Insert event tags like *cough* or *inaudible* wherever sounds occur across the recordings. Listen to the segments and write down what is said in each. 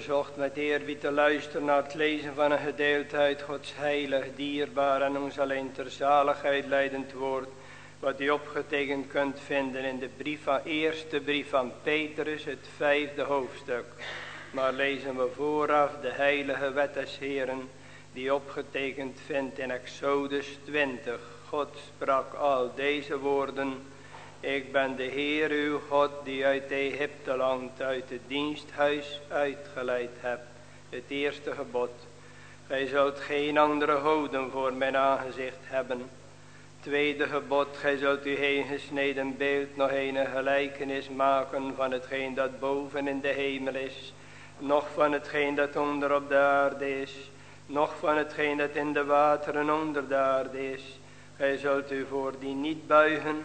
verzocht met eerbied te luisteren naar het lezen van een gedeelte uit Gods heilig, dierbaar en ons alleen ter zaligheid leidend woord. Wat u opgetekend kunt vinden in de brief van, eerste brief van Petrus, het vijfde hoofdstuk. Maar lezen we vooraf de heilige wet des Heren, die opgetekend vindt in Exodus 20. God sprak al deze woorden ik ben de Heer uw God die uit Egypte land, uit het diensthuis uitgeleid hebt. Het eerste gebod. Gij zult geen andere houden voor mijn aangezicht hebben. Tweede gebod, gij zult u heen gesneden beeld nog een gelijkenis maken van hetgeen dat boven in de hemel is. Nog van hetgeen dat onder op de aarde is. Nog van hetgeen dat in de wateren onder de aarde is. Gij zult u voor die niet buigen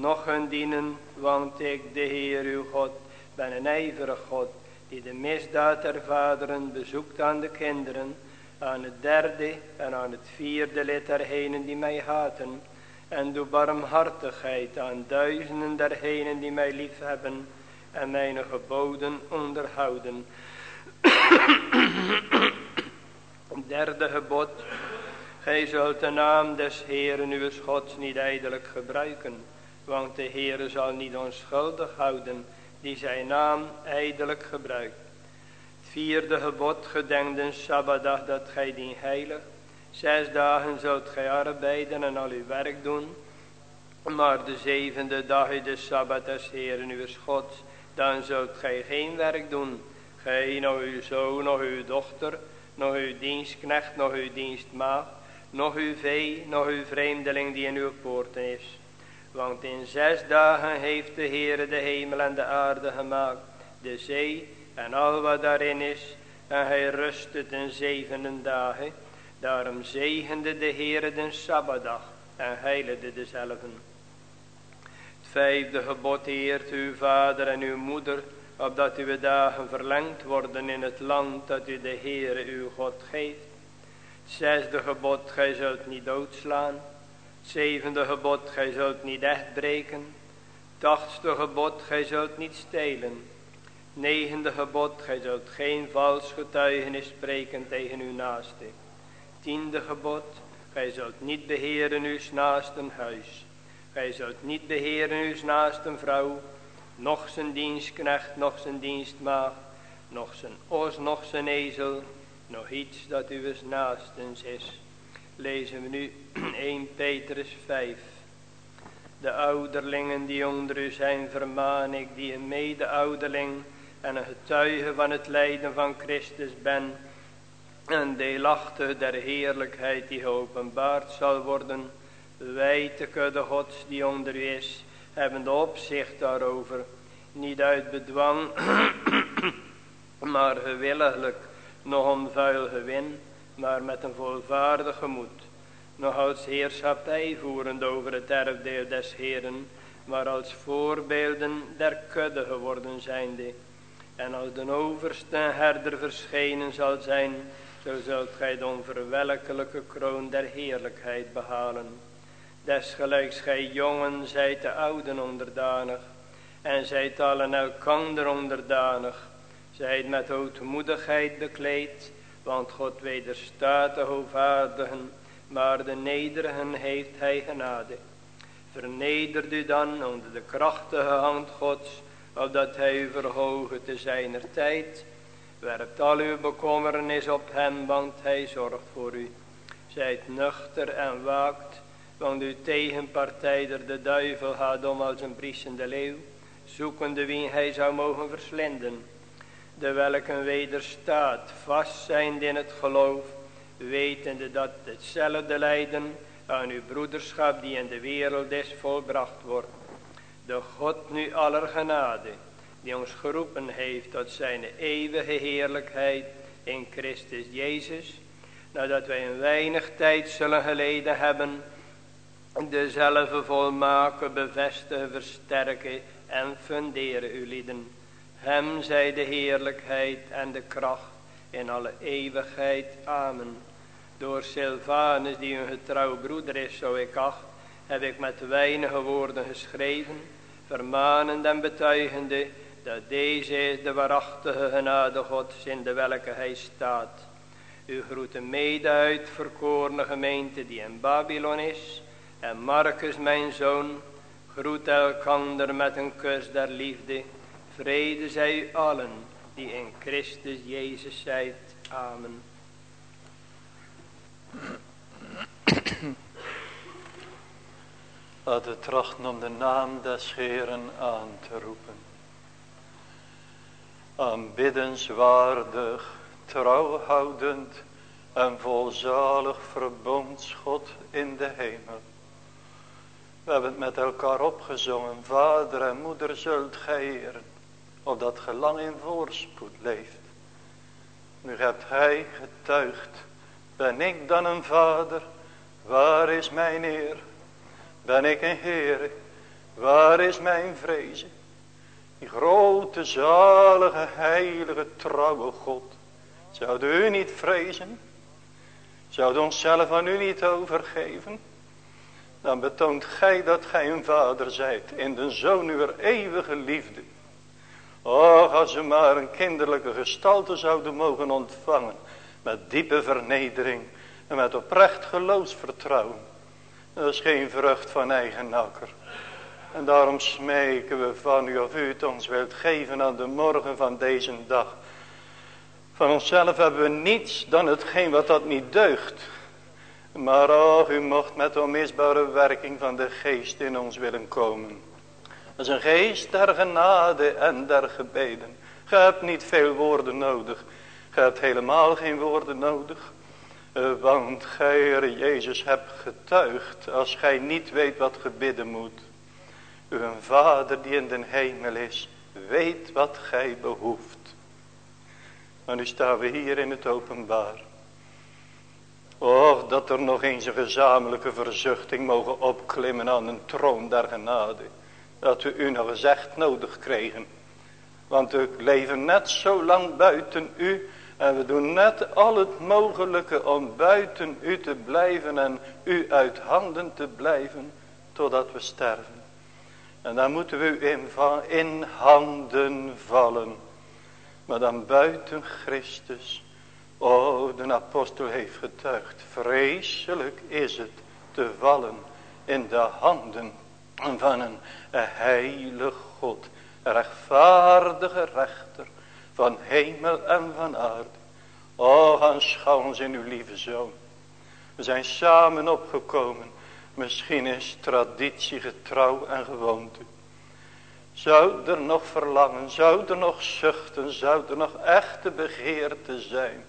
nog hun dienen, want ik, de Heer uw God, ben een ijverig God, die de misdaad der vaderen bezoekt aan de kinderen, aan het derde en aan het vierde lid dergenen die mij haten, en doe barmhartigheid aan duizenden dergenen die mij lief hebben en mijn geboden onderhouden. *coughs* Derde gebod, gij zult de naam des Heeren uw Gods niet ijdelijk gebruiken, want de Heere zal niet onschuldig houden die zijn naam ijdelijk gebruikt. Het vierde gebod gedenk de Sabbatdag dat gij dien heilig. Zes dagen zult gij arbeiden en al uw werk doen. Maar de zevende dag is de Sabbat des Heeren uw Gods. Dan zult gij geen werk doen. Gij, nog uw zoon, nog uw dochter, nog uw dienstknecht, nog uw dienstmaagd, nog uw vee, nog uw vreemdeling die in uw poorten is want in zes dagen heeft de Heere de hemel en de aarde gemaakt, de zee en al wat daarin is. En hij rustte ten zevende dagen. Daarom zegende de Heere den Sabbatdag en heiligde dezelfde. Het vijfde gebod eert uw vader en uw moeder, opdat uw dagen verlengd worden in het land dat u de Heere uw God geeft. Het zesde gebod, gij zult niet doodslaan. Zevende gebod, gij zult niet echt breken. Tachtste gebod, gij zult niet stelen. Negende gebod, gij zult geen vals getuigenis spreken tegen uw naaste. Tiende gebod, gij zult niet beheren uw naasten huis. Gij zult niet beheren uw naasten vrouw, nog zijn dienstknecht, nog zijn dienstmaag, nog zijn os, nog zijn ezel, nog iets dat uw naastens is lezen we nu *clears throat* 1 Petrus 5. De ouderlingen die onder u zijn vermaan ik die een mede-ouderling en een getuige van het lijden van Christus ben en deelachtig der heerlijkheid die geopenbaard zal worden. Wij te kudde gods die onder u is, hebben de opzicht daarover, niet uit bedwang, *clears throat* maar gewilliglijk, nog om vuil gewin maar met een volvaardig gemoed. Nog als heerschappij voerend over het erfdeel des Heeren, maar als voorbeelden der kudde geworden zijnde. En als de overste herder verschenen zal zijn, zo zult gij de onverwelkelijke kroon der heerlijkheid behalen. Desgelijks gij jongen zijt de ouden onderdanig, en zijt allen elkander onderdanig, zijt met ootmoedigheid bekleed, want God wederstaat de hoogvaardigen, maar de nederigen heeft hij genade. Vernederd u dan onder de krachtige hand Gods, opdat hij u verhogen te zijner tijd. Werpt al uw bekommernis op hem, want hij zorgt voor u. Zijt nuchter en waakt, want uw tegenpartijder de duivel gaat om als een briesende leeuw, zoekende wie hij zou mogen verslinden de welke wederstaat, vast zijnde in het geloof, wetende dat hetzelfde lijden aan uw broederschap die in de wereld is volbracht wordt. De God nu aller genade, die ons geroepen heeft tot zijn eeuwige heerlijkheid in Christus Jezus, nadat wij een weinig tijd zullen geleden hebben, dezelfde volmaken, bevestigen, versterken en funderen uw lieden hem zij de heerlijkheid en de kracht in alle eeuwigheid. Amen. Door Silvanus, die een getrouw broeder is, zo ik acht, heb ik met weinige woorden geschreven, vermanend en betuigende dat deze is de waarachtige genade Gods in de welke hij staat. U groet de mede uitverkorene gemeente die in Babylon is. En Marcus mijn zoon groet elkander met een kus der liefde. Vrede zij u allen die in Christus Jezus zijt. Amen. *clears throat* Laat het trachten om de naam des Heeren aan te roepen. Aanbiddenswaardig, trouwhoudend en volzalig verbondsgod in de hemel. We hebben het met elkaar opgezongen. Vader en moeder zult gij Opdat ge lang in voorspoed leeft. Nu hebt hij getuigd. Ben ik dan een vader? Waar is mijn eer? Ben ik een Heer? Waar is mijn vrezen? Die grote, zalige, heilige, trouwe God. Zouden u niet vrezen? Zouden onszelf aan u niet overgeven? Dan betoont gij dat gij een vader zijt in de zoon uw eeuwige liefde. Och, als we maar een kinderlijke gestalte zouden mogen ontvangen. Met diepe vernedering en met oprecht geloofsvertrouwen. Dat is geen vrucht van eigen nakker. En daarom smeken we van u of u het ons wilt geven aan de morgen van deze dag. Van onszelf hebben we niets dan hetgeen wat dat niet deugt. Maar och, u mocht met de onmisbare werking van de geest in ons willen komen. Dat is een geest der genade en der gebeden. Ge hebt niet veel woorden nodig. Ge hebt helemaal geen woorden nodig. Eh, want gij, Jezus, hebt getuigd als gij niet weet wat gebidden moet. Uw Vader die in den hemel is, weet wat gij behoeft. Maar nu staan we hier in het openbaar. Och, dat er nog eens een gezamenlijke verzuchting mogen opklimmen aan een troon der genade. Dat we u nog eens echt nodig kregen. Want we leven net zo lang buiten u en we doen net al het mogelijke om buiten u te blijven en u uit handen te blijven totdat we sterven. En dan moeten we u in, in handen vallen. Maar dan buiten Christus. Oh, de apostel heeft getuigd. Vreselijk is het te vallen in de handen van een heilige God. Rechtvaardige rechter van hemel en van aarde. O, aanschouw ons in uw lieve zoon. We zijn samen opgekomen. Misschien is traditie getrouw en gewoonte. Zou er nog verlangen, zou er nog zuchten, zou er nog echte begeerte zijn.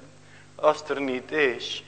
Als er niet is,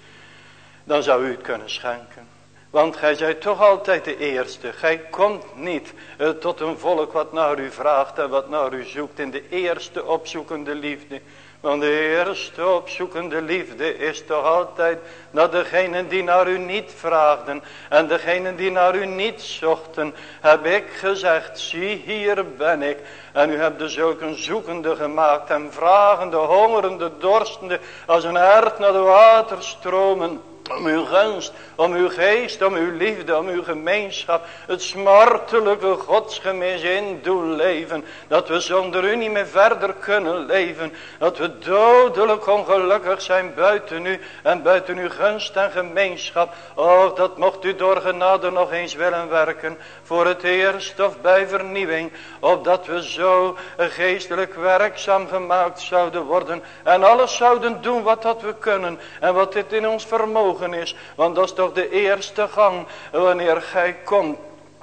dan zou u het kunnen schenken. Want gij zijt toch altijd de eerste. Gij komt niet eh, tot een volk wat naar u vraagt en wat naar u zoekt in de eerste opzoekende liefde. Want de eerste opzoekende liefde is toch altijd naar degenen die naar u niet vraagden. En degenen die naar u niet zochten. Heb ik gezegd, zie hier ben ik. En u hebt dus ook een zoekende gemaakt. En vragende, hongerende, dorstende. Als een hert naar de waterstromen om uw gunst, om uw geest, om uw liefde, om uw gemeenschap. Het smartelijke godsgemis in doen leven. Dat we zonder u niet meer verder kunnen leven. Dat we dodelijk ongelukkig zijn buiten u en buiten uw gunst en gemeenschap. Oh, dat mocht u door genade nog eens willen werken. Voor het eerst of bij vernieuwing. Opdat we zo geestelijk werkzaam gemaakt zouden worden. En alles zouden doen wat dat we kunnen. En wat dit in ons vermogen is. Want dat is toch de eerste gang wanneer gij komt.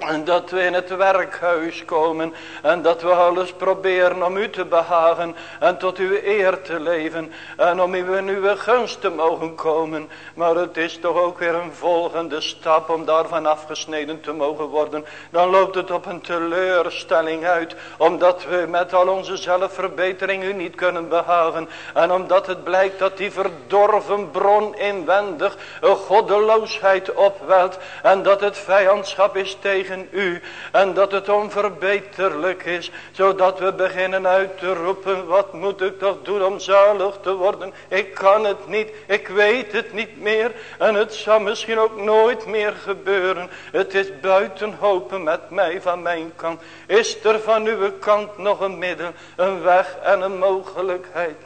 En dat we in het werkhuis komen. En dat we alles proberen om u te behagen. En tot uw eer te leven. En om u in uw gunst te mogen komen. Maar het is toch ook weer een volgende stap om daarvan afgesneden te mogen worden. Dan loopt het op een teleurstelling uit. Omdat we met al onze zelfverbetering u niet kunnen behagen. En omdat het blijkt dat die verdorven bron inwendig een goddeloosheid opwelt. En dat het vijandschap is tegen tegen u. En dat het onverbeterlijk is. Zodat we beginnen uit te roepen. Wat moet ik toch doen om zalig te worden. Ik kan het niet. Ik weet het niet meer. En het zal misschien ook nooit meer gebeuren. Het is buiten hopen met mij van mijn kant. Is er van uw kant nog een middel. Een weg en een mogelijkheid.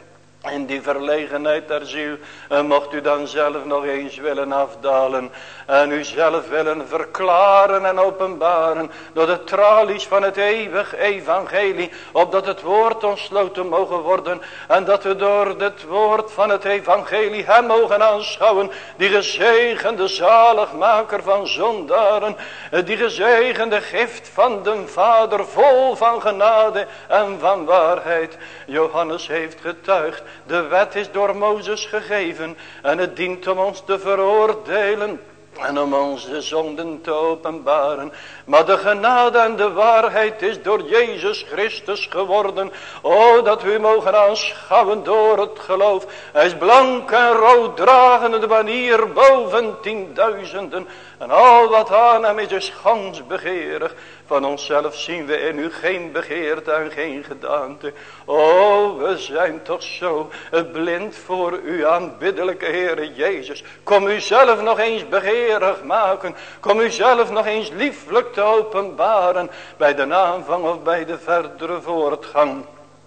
In die verlegenheid der ziel en mocht u dan zelf nog eens willen afdalen. En u zelf willen verklaren en openbaren. Door de tralies van het eeuwig evangelie. Opdat het woord ontsloten mogen worden. En dat we door het woord van het evangelie hem mogen aanschouwen. Die gezegende zaligmaker van zondaren. Die gezegende gift van de Vader vol van genade en van waarheid. Johannes heeft getuigd de wet is door Mozes gegeven en het dient om ons te veroordelen en om onze zonden te openbaren. Maar de genade en de waarheid is door Jezus Christus geworden. O, dat we mogen aanschouwen door het geloof. Hij is blank en rood dragende de banier boven tienduizenden. En al wat aan hem is, is gans begeerig. Van onszelf zien we in u geen begeerte en geen gedaante. O, we zijn toch zo blind voor u aanbiddelijke Heere Jezus. Kom u zelf nog eens begeerig maken. Kom u zelf nog eens lieflijk te openbaren. Bij de aanvang of bij de verdere voortgang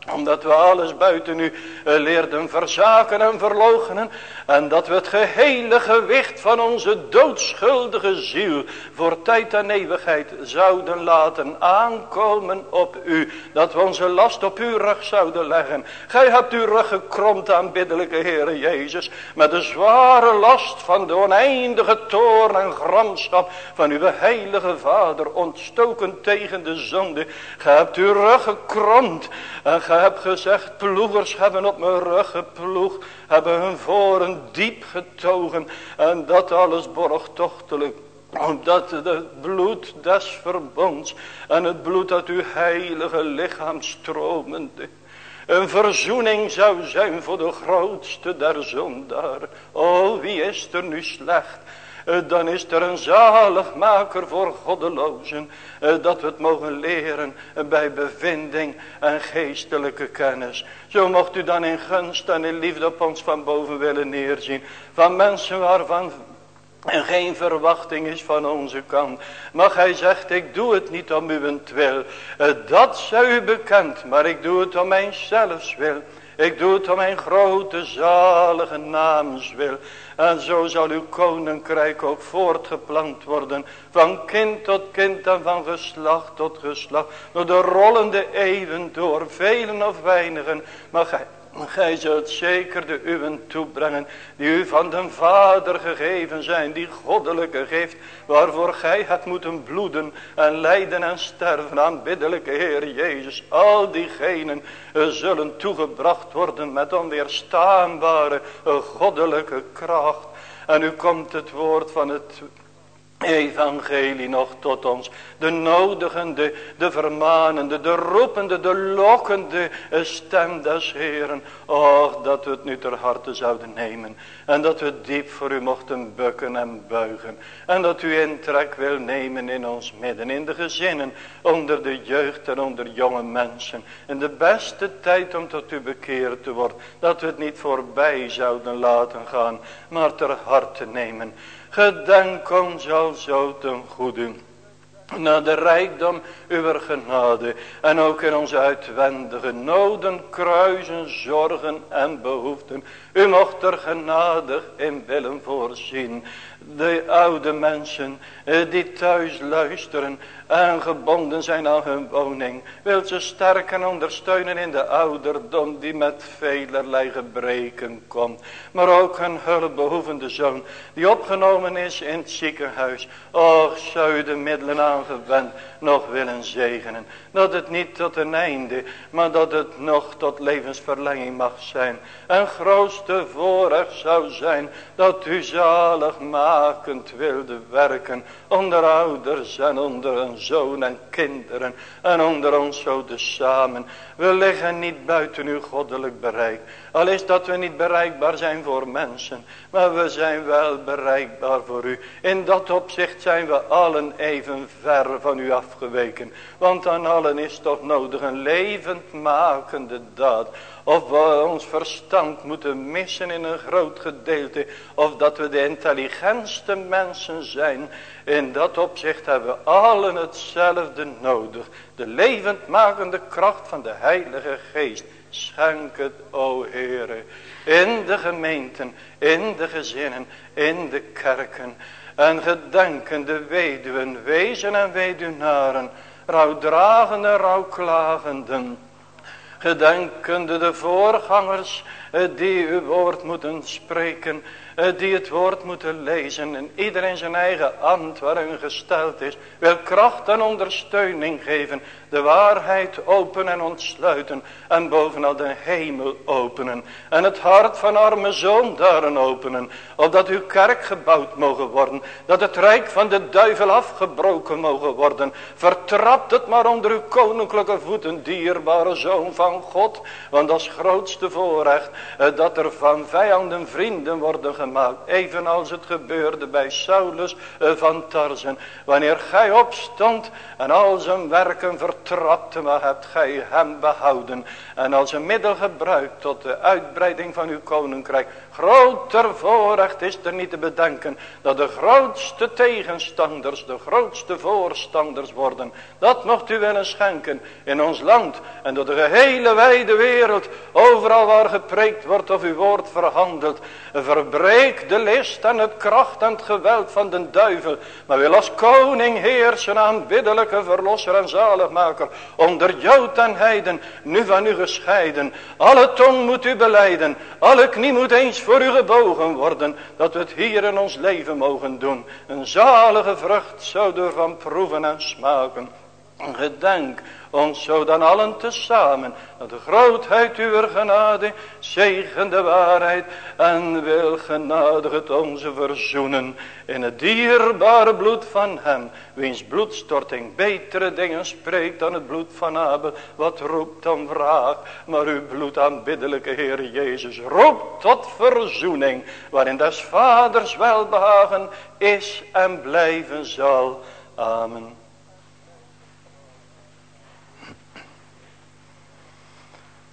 omdat we alles buiten u eh, leerden verzaken en verloochenen. En dat we het gehele gewicht van onze doodschuldige ziel voor tijd en eeuwigheid zouden laten aankomen op u. Dat we onze last op uw rug zouden leggen. Gij hebt uw rug gekromd aanbiddelijke Heere Jezus. Met de zware last van de oneindige toorn en gramschap van uw heilige Vader. Ontstoken tegen de zonde. Gij hebt uw rug gekromd. En gij hebt gezegd, ploegers hebben op mijn rug geploegd, hebben hun voren diep getogen en dat alles borgtochtelijk omdat het bloed des verbonds en het bloed uit uw heilige lichaam stromende een verzoening zou zijn voor de grootste der zondaren. O, wie is er nu slecht? Eh, dan is er een zaligmaker voor goddelozen. Eh, dat we het mogen leren bij bevinding en geestelijke kennis. Zo mocht u dan in gunst en in liefde op ons van boven willen neerzien. Van mensen waarvan en geen verwachting is van onze kant. Maar hij zegt, ik doe het niet om uw wil. Eh, dat zou u bekend, maar ik doe het om mijn zelfs wil. Ik doe het om mijn grote zalige namens wil. En zo zal uw koninkrijk ook voortgeplant worden. Van kind tot kind en van geslacht tot geslacht. Door de rollende eeuwen door. Velen of weinigen. Maar gij Gij zult zeker de uwen toebrengen die u van de Vader gegeven zijn, die goddelijke geeft, waarvoor gij hebt moeten bloeden en lijden en sterven, aanbiddelijke Heer Jezus. Al diegenen zullen toegebracht worden met onweerstaanbare goddelijke kracht. En u komt het woord van het evangelie nog tot ons. De nodigende, de vermanende, de roepende, de lokkende stem des Heeren. Och, dat we het nu ter harte zouden nemen. En dat we diep voor u mochten bukken en buigen. En dat u intrek wil nemen in ons midden, in de gezinnen, onder de jeugd en onder jonge mensen. In de beste tijd om tot u bekeerd te worden. Dat we het niet voorbij zouden laten gaan, maar ter harte nemen. Gedenk ons zo ten goede. Naar de rijkdom uw genade. En ook in onze uitwendige noden, kruisen, zorgen en behoeften. U mocht er genadig in willen voorzien. De oude mensen eh, die thuis luisteren en gebonden zijn aan hun woning. Wilt ze sterken ondersteunen in de ouderdom die met velerlei gebreken komt. Maar ook een hulpbehoevende zoon die opgenomen is in het ziekenhuis. Och, zou de middelen aangewend nog willen zegenen. Dat het niet tot een einde, maar dat het nog tot levensverlenging mag zijn. En grootste voorrecht zou zijn dat u wilde werken onder ouders en onder een zoon en kinderen. En onder ons zo de samen. We liggen niet buiten uw goddelijk bereik. Al is dat we niet bereikbaar zijn voor mensen. Maar we zijn wel bereikbaar voor u. In dat opzicht zijn we allen even ver van u afgeweken. Want aan allen is toch nodig een levendmakende daad. Of we ons verstand moeten missen in een groot gedeelte. Of dat we de intelligentste mensen zijn. In dat opzicht hebben we allen hetzelfde nodig. De levendmakende kracht van de Heilige Geest. Schenk het, o Heere, in de gemeenten, in de gezinnen, in de kerken. En gedenken de weduwen, wezen en weduwnaren, rouwdragende, rouwklagenden. Gedenkende de voorgangers eh, die uw woord moeten spreken die het woord moeten lezen en iedereen zijn eigen ambt waarin gesteld is, wil kracht en ondersteuning geven, de waarheid openen en ontsluiten en bovenal de hemel openen en het hart van arme zondaren openen, opdat uw kerk gebouwd mogen worden, dat het rijk van de duivel afgebroken mogen worden, vertrapt het maar onder uw koninklijke voeten, dierbare zoon van God, want als grootste voorrecht eh, dat er van vijanden vrienden worden gemaakt. Evenals het gebeurde bij Saulus eh, van Tarzen. Wanneer gij opstond en al zijn werken vertrapte, maar hebt gij hem behouden. En als een middel gebruikt tot de uitbreiding van uw koninkrijk. Groter voorrecht is er niet te bedenken dat de grootste tegenstanders, de grootste voorstanders worden. Dat mocht u willen schenken in ons land en door de gehele wijde wereld. Overal waar gepreekt wordt of uw woord verhandeld. Verbreek de list en het kracht en het geweld van de duivel. Maar wil als koning heersen, aanbiddelijke verlosser en zaligmaker. Onder Jood en Heiden, nu van u Alle tong moet u beleiden. Alle knie moet eens voor u gebogen worden. Dat we het hier in ons leven mogen doen. Een zalige vrucht zouden we van proeven en smaken. Gedenk ons zo dan allen tezamen, dat de grootheid uw genade, zegen de waarheid en wil genadig het onze verzoenen in het dierbare bloed van hem, wiens bloedstorting betere dingen spreekt dan het bloed van Abel, wat roept dan vraag, maar uw bloed aanbiddelijke Heer Jezus roept tot verzoening, waarin des vaders welbehagen is en blijven zal. Amen.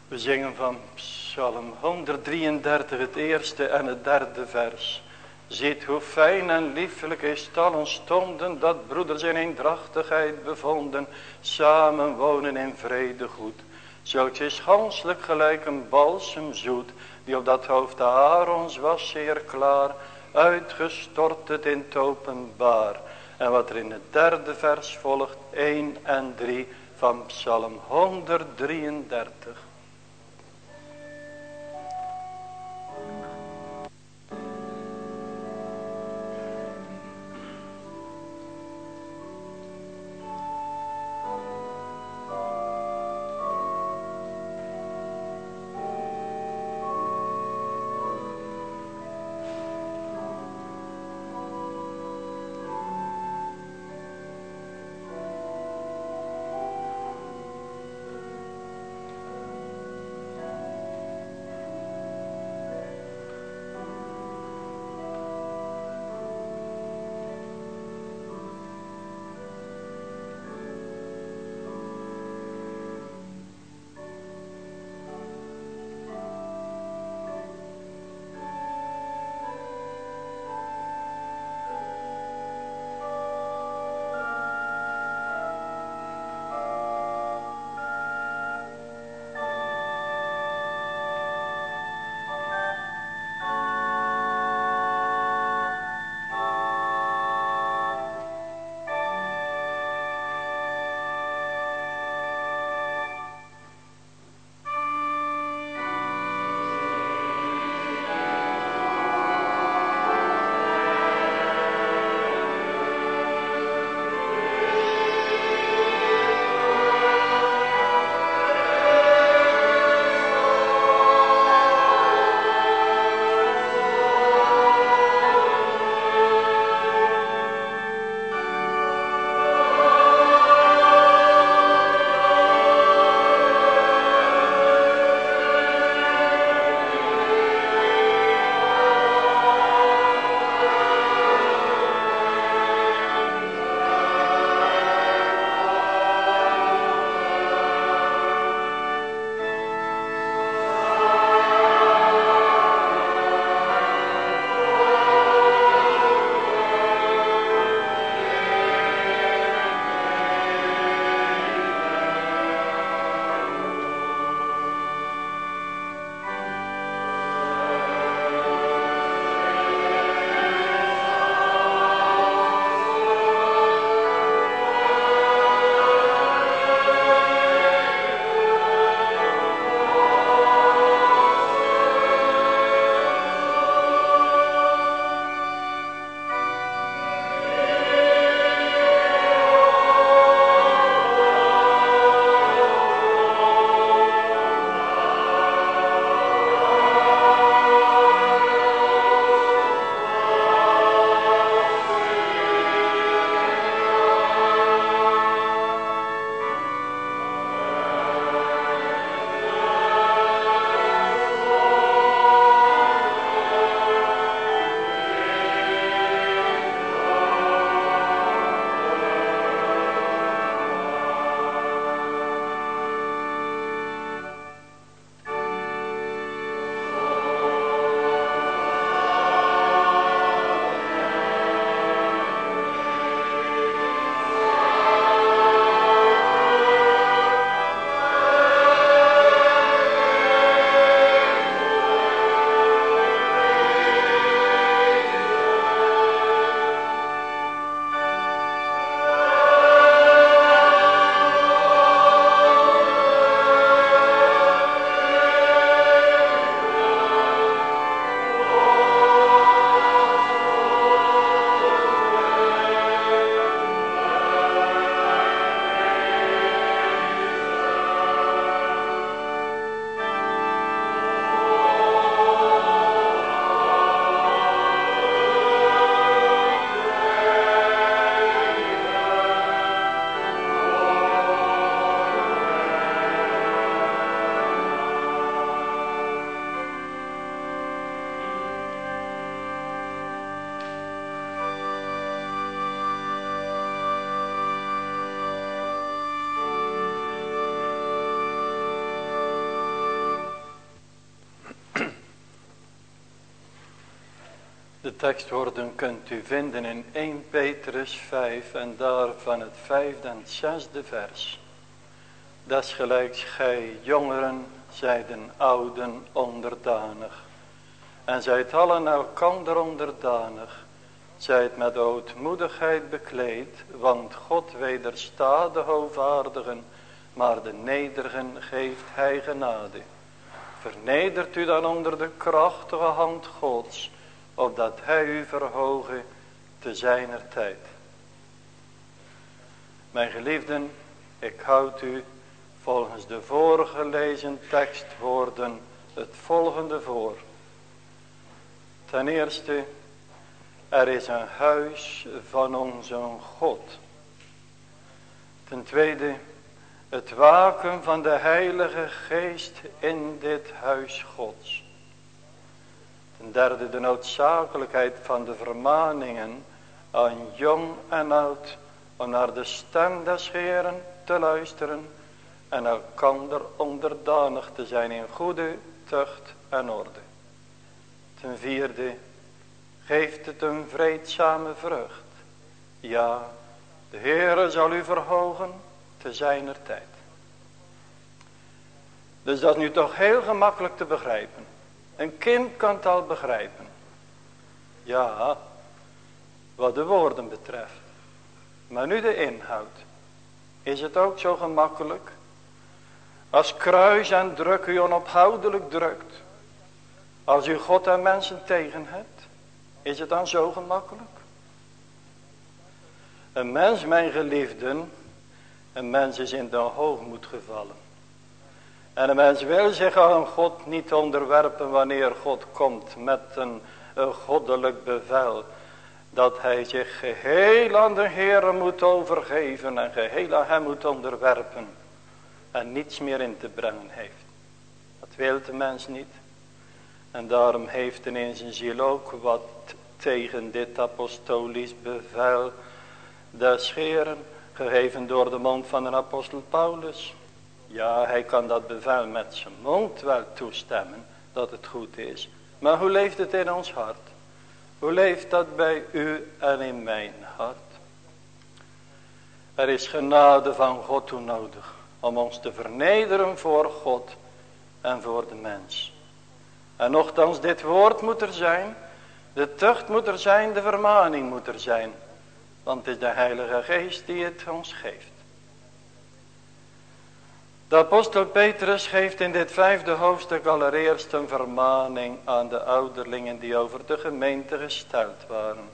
We zingen van Psalm 133 het eerste en het derde vers. Ziet hoe fijn en liefelijk is het allen stonden dat broeders in eendrachtigheid bevonden, samen wonen in vrede goed. Zulks is ganselijk gelijk een balsem zoet, die op dat hoofd Aarons was zeer klaar, uitgestort het in het openbaar. En wat er in het derde vers volgt, 1 en 3 van Psalm 133. Tekstwoorden kunt u vinden in 1 Petrus 5 en daarvan het vijfde en zesde vers. Desgelijks gij jongeren zijden ouden onderdanig. En zijt allen elkander onderdanig. Zijt met ootmoedigheid bekleed, want God wederstaat de hoogvaardigen, maar de nederigen geeft hij genade. Vernedert u dan onder de krachtige hand Gods, opdat hij u verhoge te zijner tijd. Mijn geliefden, ik houd u volgens de vorige lezen tekstwoorden het volgende voor. Ten eerste, er is een huis van onze God. Ten tweede, het waken van de heilige geest in dit huis gods. Ten derde de noodzakelijkheid van de vermaningen aan jong en oud om naar de stem des Heeren te luisteren en elkander onderdanig te zijn in goede tucht en orde. Ten vierde geeft het een vreedzame vrucht. Ja, de Heere zal u verhogen te zijner tijd. Dus dat is nu toch heel gemakkelijk te begrijpen. Een kind kan het al begrijpen. Ja, wat de woorden betreft. Maar nu de inhoud. Is het ook zo gemakkelijk? Als kruis en druk u onophoudelijk drukt. Als u God en mensen tegen hebt. Is het dan zo gemakkelijk? Een mens, mijn geliefden. Een mens is in de hoogmoed gevallen. En een mens wil zich aan God niet onderwerpen wanneer God komt met een, goddelijk bevel. Dat hij zich geheel aan de Heer moet overgeven en geheel aan hem moet onderwerpen. En niets meer in te brengen heeft. Dat wil de mens niet. En daarom heeft hij in zijn ziel ook wat tegen dit apostolisch bevel des Heeren. Gegeven door de mond van de apostel Paulus. Ja, hij kan dat bevel met zijn mond wel toestemmen dat het goed is. Maar hoe leeft het in ons hart? Hoe leeft dat bij u en in mijn hart? Er is genade van God toe nodig om ons te vernederen voor God en voor de mens. En nogthans dit woord moet er zijn, de tucht moet er zijn, de vermaning moet er zijn. Want het is de Heilige Geest die het ons geeft. De apostel Petrus geeft in dit vijfde hoofdstuk allereerst een vermaning aan de ouderlingen die over de gemeente gesteld waren.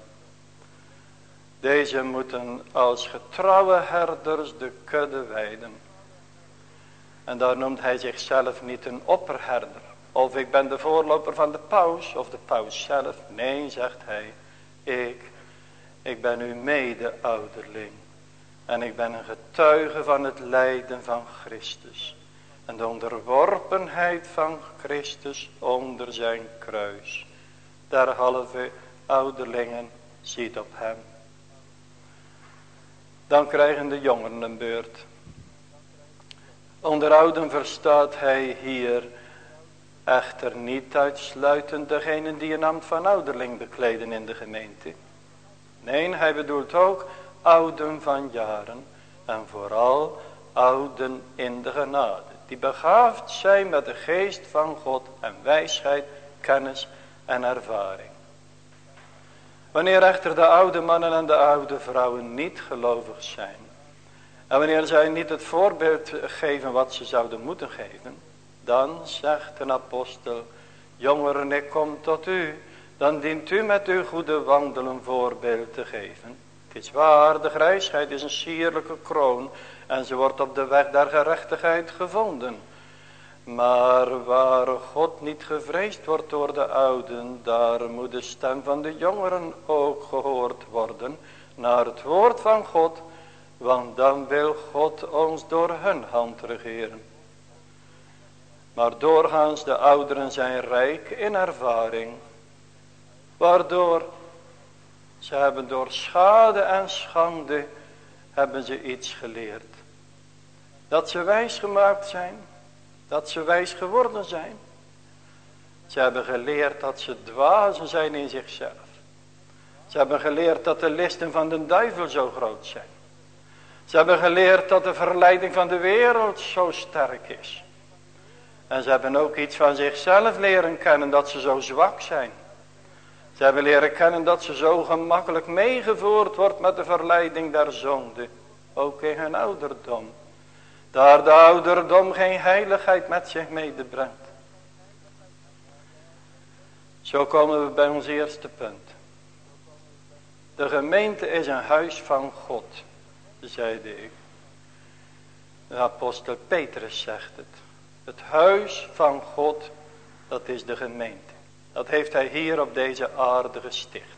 Deze moeten als getrouwe herders de kudde wijden. En daar noemt hij zichzelf niet een opperherder. Of ik ben de voorloper van de paus of de paus zelf. Nee, zegt hij. Ik, ik ben uw mede-ouderling. En ik ben een getuige van het lijden van Christus. En de onderworpenheid van Christus onder zijn kruis. Derhalve ouderlingen ziet op hem. Dan krijgen de jongeren een beurt. Onder ouden verstaat hij hier echter niet uitsluitend degene die een ambt van ouderling bekleden in de gemeente. Nee, hij bedoelt ook ouden van jaren en vooral ouden in de genade. Die begaafd zijn met de geest van God en wijsheid, kennis en ervaring. Wanneer echter de oude mannen en de oude vrouwen niet gelovig zijn. En wanneer zij niet het voorbeeld geven wat ze zouden moeten geven. Dan zegt een apostel, jongeren ik kom tot u. Dan dient u met uw goede wandelen voorbeeld te geven. Het is waar, de grijsheid is een sierlijke kroon en ze wordt op de weg der gerechtigheid gevonden. Maar waar God niet gevreesd wordt door de ouden, daar moet de stem van de jongeren ook gehoord worden naar het woord van God, want dan wil God ons door hun hand regeren. Maar doorgaans de ouderen zijn rijk in ervaring, waardoor ze hebben door schade en schande hebben ze iets geleerd. Dat ze wijs gemaakt zijn. Dat ze wijs geworden zijn. Ze hebben geleerd dat ze dwazen zijn in zichzelf. Ze hebben geleerd dat de listen van de duivel zo groot zijn. Ze hebben geleerd dat de verleiding van de wereld zo sterk is. En ze hebben ook iets van zichzelf leren kennen dat ze zo zwak zijn. Ze hebben leren kennen dat ze zo gemakkelijk meegevoerd wordt met de verleiding der zonde. Ook in hun ouderdom. Daar de ouderdom geen heiligheid met zich medebrengt. Zo komen we bij ons eerste punt. De gemeente is een huis van God, zeide ik. De apostel Petrus zegt het. Het huis van God, dat is de gemeente. Dat heeft hij hier op deze aarde gesticht.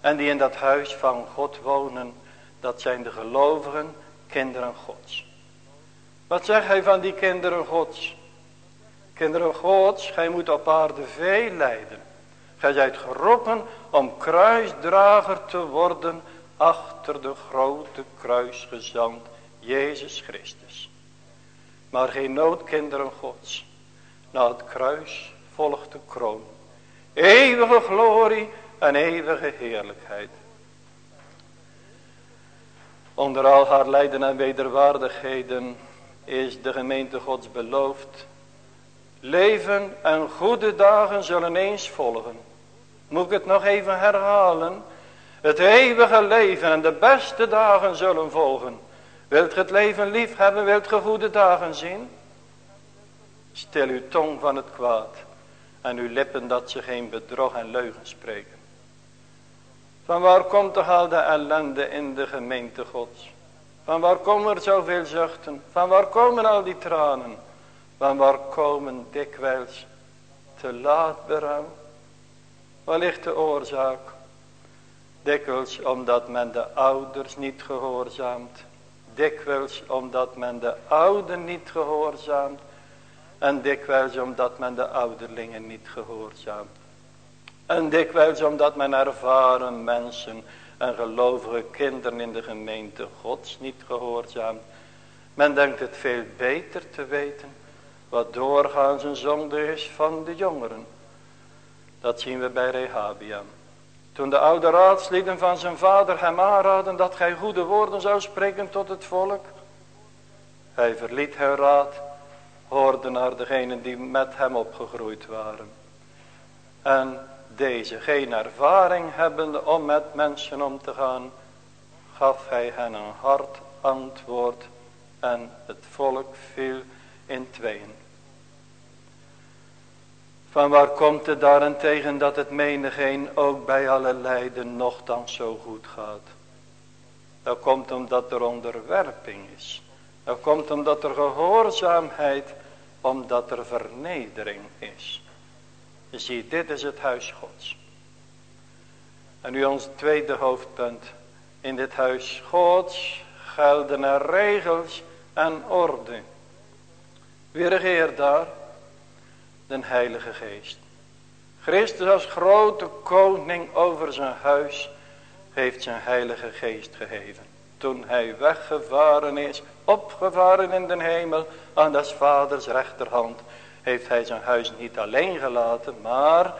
En die in dat huis van God wonen, dat zijn de gelovigen, kinderen Gods. Wat zegt hij van die kinderen Gods? Kinderen Gods, gij moet op aarde veel lijden. Gij zijt geroepen om kruisdrager te worden achter de grote kruisgezant Jezus Christus. Maar geen nood, kinderen Gods. Na het kruis volgt de kroon. Eeuwige glorie en eeuwige heerlijkheid. Onder al haar lijden en wederwaardigheden is de gemeente Gods beloofd. Leven en goede dagen zullen eens volgen. Moet ik het nog even herhalen? Het eeuwige leven en de beste dagen zullen volgen. Wilt ge het leven lief hebben, wilt ge goede dagen zien? Stil uw tong van het kwaad en uw lippen dat ze geen bedrog en leugen spreken. Van waar komt toch al de ellende in de gemeente gods? Van waar komen er zoveel zuchten? Van waar komen al die tranen? Van waar komen dikwijls te laat berouw? Waar ligt de oorzaak? Dikwijls omdat men de ouders niet gehoorzaamt. Dikwijls omdat men de ouden niet gehoorzaamt. En dikwijls omdat men de ouderlingen niet gehoorzaamt. En dikwijls omdat men ervaren mensen en gelovige kinderen in de gemeente gods niet gehoorzaamt. Men denkt het veel beter te weten wat doorgaans een zonde is van de jongeren. Dat zien we bij Rehabiam. Toen de oude raadslieden van zijn vader hem aanraden dat gij goede woorden zou spreken tot het volk. Hij verliet hun raad, hoorde naar degenen die met hem opgegroeid waren. En deze geen ervaring hebbende om met mensen om te gaan, gaf hij hen een hard antwoord en het volk viel in tweeën. Van waar komt het daarentegen dat het menigeen ook bij alle lijden nogthans zo goed gaat? Dat komt omdat er onderwerping is. Dat komt omdat er gehoorzaamheid, omdat er vernedering is. Je ziet, dit is het huis gods. En nu ons tweede hoofdpunt. In dit huis gods gelden er regels en orde. Wie regeert daar? De heilige geest. Christus als grote koning over zijn huis heeft zijn heilige geest gegeven. Toen hij weggevaren is, opgevaren in de hemel aan des vaders rechterhand heeft hij zijn huis niet alleen gelaten, maar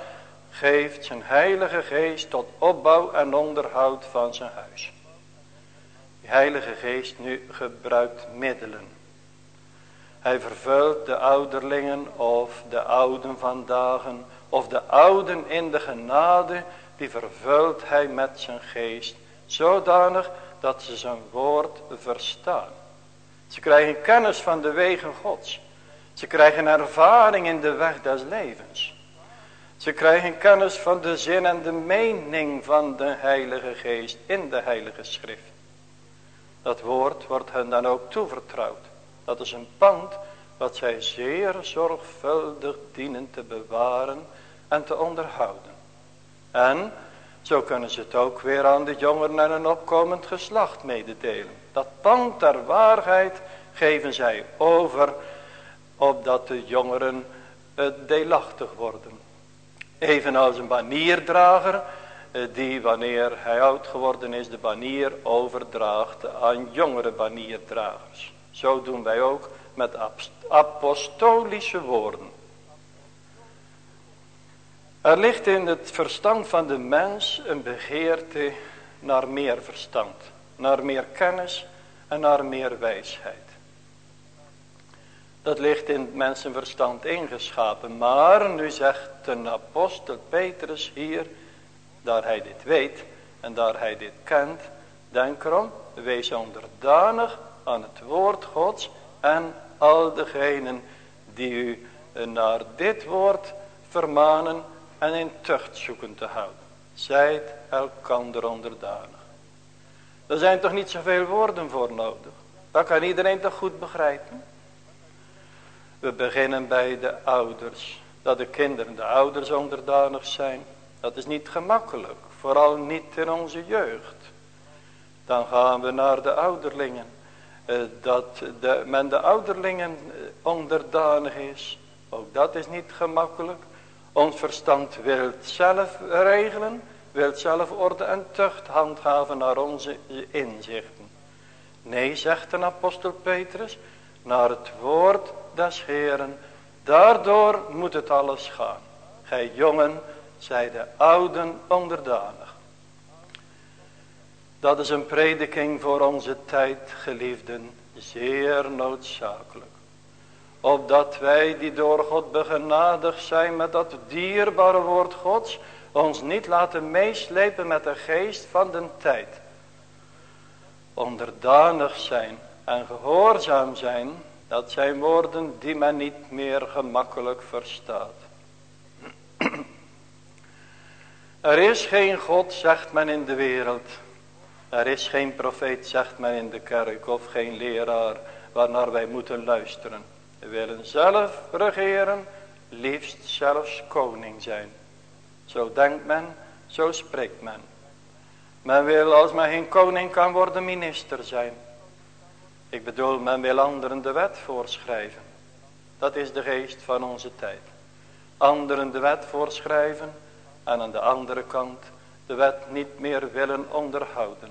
geeft zijn heilige geest tot opbouw en onderhoud van zijn huis. Die heilige geest nu gebruikt middelen. Hij vervult de ouderlingen of de ouden vandaag of de ouden in de genade, die vervult hij met zijn geest, zodanig dat ze zijn woord verstaan. Ze krijgen kennis van de wegen gods. Ze krijgen ervaring in de weg des levens. Ze krijgen kennis van de zin en de mening van de Heilige Geest in de Heilige Schrift. Dat woord wordt hen dan ook toevertrouwd. Dat is een pand wat zij zeer zorgvuldig dienen te bewaren en te onderhouden. En zo kunnen ze het ook weer aan de jongeren en een opkomend geslacht mededelen. Dat pand der waarheid geven zij over opdat de jongeren deelachtig worden. Evenals een banierdrager eh, die wanneer hij oud geworden is de banier overdraagt aan jongere banierdragers. Zo doen wij ook met apostolische woorden. Er ligt in het verstand van de mens een begeerte naar meer verstand, naar meer kennis en naar meer wijsheid. Dat ligt in het mensenverstand ingeschapen. Maar nu zegt de apostel Petrus hier, daar hij dit weet en daar hij dit kent. Denk erom, wees onderdanig aan het woord gods en al degenen die u naar dit woord vermanen en in tucht zoeken te houden. Zijt elkander onderdanig. Er zijn toch niet zoveel woorden voor nodig. Dat kan iedereen toch goed begrijpen. We beginnen bij de ouders. Dat de kinderen de ouders onderdanig zijn. Dat is niet gemakkelijk. Vooral niet in onze jeugd. Dan gaan we naar de ouderlingen. Eh, dat de, men de ouderlingen eh, onderdanig is. Ook dat is niet gemakkelijk. Ons verstand wil zelf regelen. Wil zelf orde en tucht handhaven naar onze inzichten. Nee, zegt de apostel Petrus. Naar het woord des Heeren. Daardoor moet het alles gaan. Gij jongen, zij de ouden onderdanig. Dat is een prediking voor onze tijd, geliefden, zeer noodzakelijk. Opdat wij die door God begenadigd zijn met dat dierbare woord Gods, ons niet laten meeslepen met de geest van de tijd. Onderdanig zijn en gehoorzaam zijn dat zijn woorden die men niet meer gemakkelijk verstaat. *clears throat* Er is geen God, zegt men in de wereld. Er is geen profeet, zegt men in de kerk, of geen leraar waarnaar wij moeten luisteren. We willen zelf regeren, liefst zelfs koning zijn. Zo denkt men, zo spreekt men. Men wil als men geen koning kan worden minister zijn. Ik bedoel, men wil anderen de wet voorschrijven. Dat is de geest van onze tijd. Anderen de wet voorschrijven en aan de andere kant de wet niet meer willen onderhouden.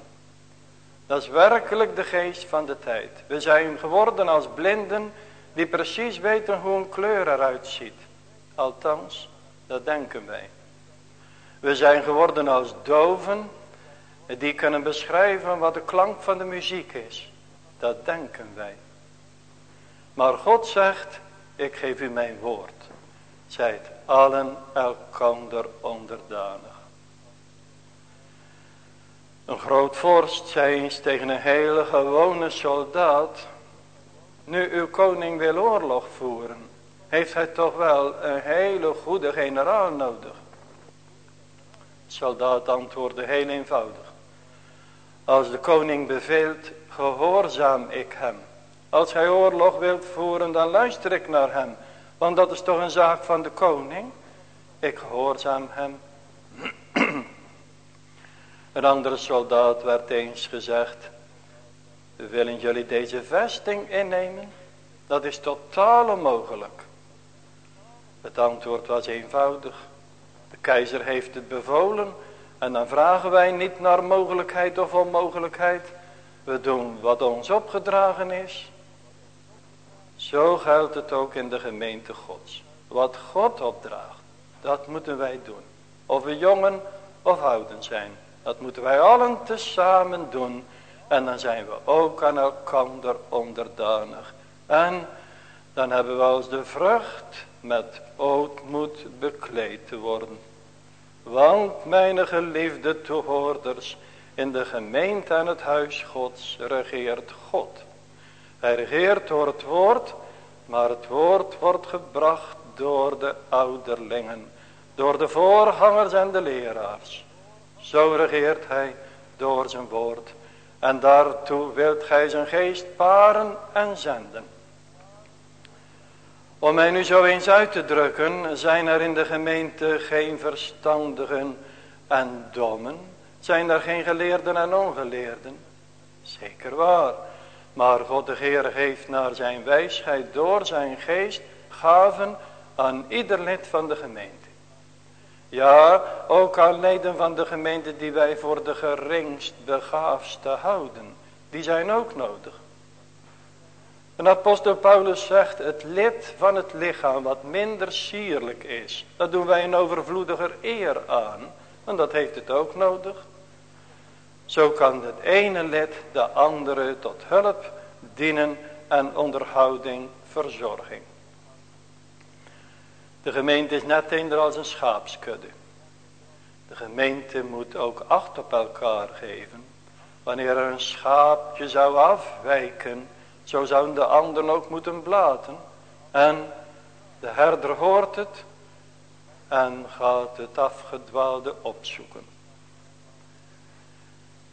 Dat is werkelijk de geest van de tijd. We zijn geworden als blinden die precies weten hoe een kleur eruit ziet. Althans, dat denken wij. We zijn geworden als doven die kunnen beschrijven wat de klank van de muziek is. Dat denken wij. Maar God zegt, ik geef u mijn woord. Zijt allen elkander onderdanig. Een groot vorst zei eens tegen een hele gewone soldaat. Nu uw koning wil oorlog voeren. Heeft hij toch wel een hele goede generaal nodig. Soldaat antwoordde heel eenvoudig. Als de koning beveelt gehoorzaam ik hem. Als hij oorlog wilt voeren, dan luister ik naar hem. Want dat is toch een zaak van de koning. Ik gehoorzaam hem. *clears throat* een andere soldaat werd eens gezegd. Willen jullie deze vesting innemen? Dat is totaal onmogelijk. Het antwoord was eenvoudig. De keizer heeft het bevolen. En dan vragen wij niet naar mogelijkheid of onmogelijkheid. We doen wat ons opgedragen is. Zo geldt het ook in de gemeente gods. Wat God opdraagt, dat moeten wij doen. Of we jongen of ouden zijn. Dat moeten wij allen tezamen doen. En dan zijn we ook aan elkander onderdanig. En dan hebben we als de vrucht met ootmoed bekleed te worden. Want mijn geliefde toehoorders, in de gemeente en het huis gods regeert God. Hij regeert door het woord, maar het woord wordt gebracht door de ouderlingen. Door de voorgangers en de leraars. Zo regeert hij door zijn woord. En daartoe wilt gij zijn geest paren en zenden. Om mij nu zo eens uit te drukken, zijn er in de gemeente geen verstandigen en dommen zijn er geen geleerden en ongeleerden? Zeker waar. Maar God de Heer heeft naar zijn wijsheid door zijn geest gaven aan ieder lid van de gemeente. Ja, ook aan leden van de gemeente die wij voor de geringst begaafste houden. Die zijn ook nodig. En apostel Paulus zegt het lid van het lichaam wat minder sierlijk is. Dat doen wij een overvloediger eer aan. En dat heeft het ook nodig. Zo kan het ene lid de andere tot hulp dienen en onderhouding, verzorging. De gemeente is net eender als een schaapskudde. De gemeente moet ook acht op elkaar geven. Wanneer er een schaapje zou afwijken, zo zouden de anderen ook moeten blaten. En de herder hoort het en gaat het afgedwaalde opzoeken.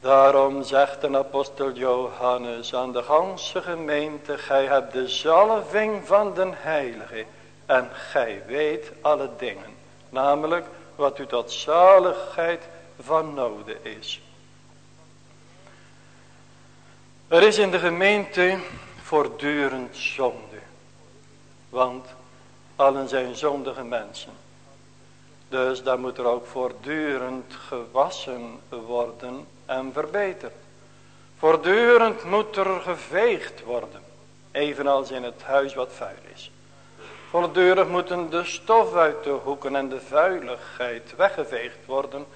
Daarom zegt de apostel Johannes aan de ganse gemeente, gij hebt de zalving van den heilige en gij weet alle dingen. Namelijk wat u tot zaligheid van noden is. Er is in de gemeente voortdurend zonde. Want allen zijn zondige mensen. Dus daar moet er ook voortdurend gewassen worden en verbeterd. Voortdurend moet er geveegd worden. Evenals in het huis wat vuil is. Voortdurend moeten de stof uit de hoeken en de vuiligheid weggeveegd worden.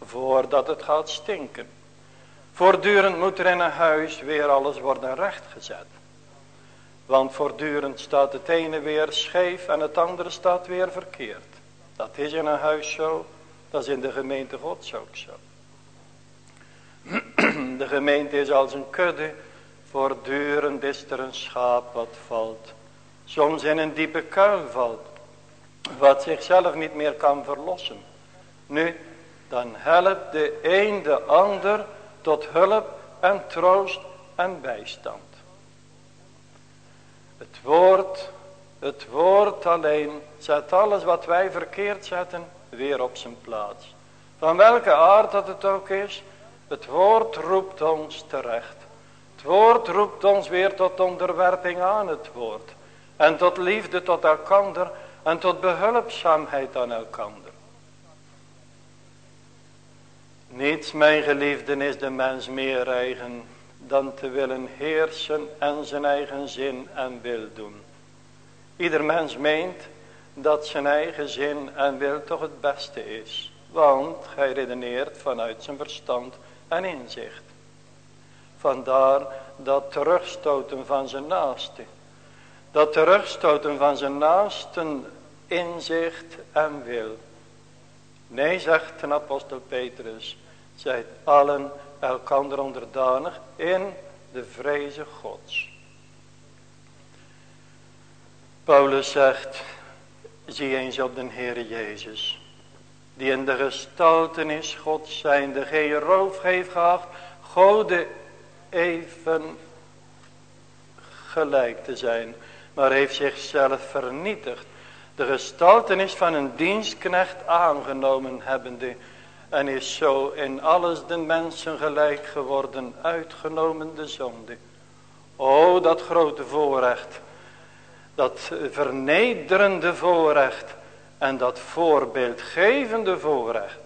Voordat het gaat stinken. Voortdurend moet er in een huis weer alles worden rechtgezet. Want voortdurend staat het ene weer scheef en het andere staat weer verkeerd. Dat is in een huis zo, dat is in de gemeente Gods ook zo. De gemeente is als een kudde, voortdurend is er een schaap wat valt. Soms in een diepe kuil valt, wat zichzelf niet meer kan verlossen. Nu, dan helpt de een de ander tot hulp en troost en bijstand. Het woord, het woord alleen zet alles wat wij verkeerd zetten weer op zijn plaats. Van welke aard dat het ook is, het woord roept ons terecht. Het woord roept ons weer tot onderwerping aan het woord. En tot liefde tot elkander en tot behulpzaamheid aan elkander. Niets, mijn geliefden, is de mens meer eigen dan te willen heersen en zijn eigen zin en wil doen. Ieder mens meent dat zijn eigen zin en wil toch het beste is. Want hij redeneert vanuit zijn verstand en inzicht. Vandaar dat terugstoten van zijn naaste. Dat terugstoten van zijn naasten inzicht en wil. Nee, zegt de apostel Petrus, zijt allen elkander onderdanig in de vreze gods. Paulus zegt, zie eens op de Heer Jezus, die in de gestaltenis gods zijnde geen roof heeft geacht, Gode even gelijk te zijn, maar heeft zichzelf vernietigd, de gestaltenis van een dienstknecht aangenomen hebbende, en is zo in alles de mensen gelijk geworden, uitgenomen de zonde. O, dat grote voorrecht, dat vernederende voorrecht en dat voorbeeldgevende voorrecht.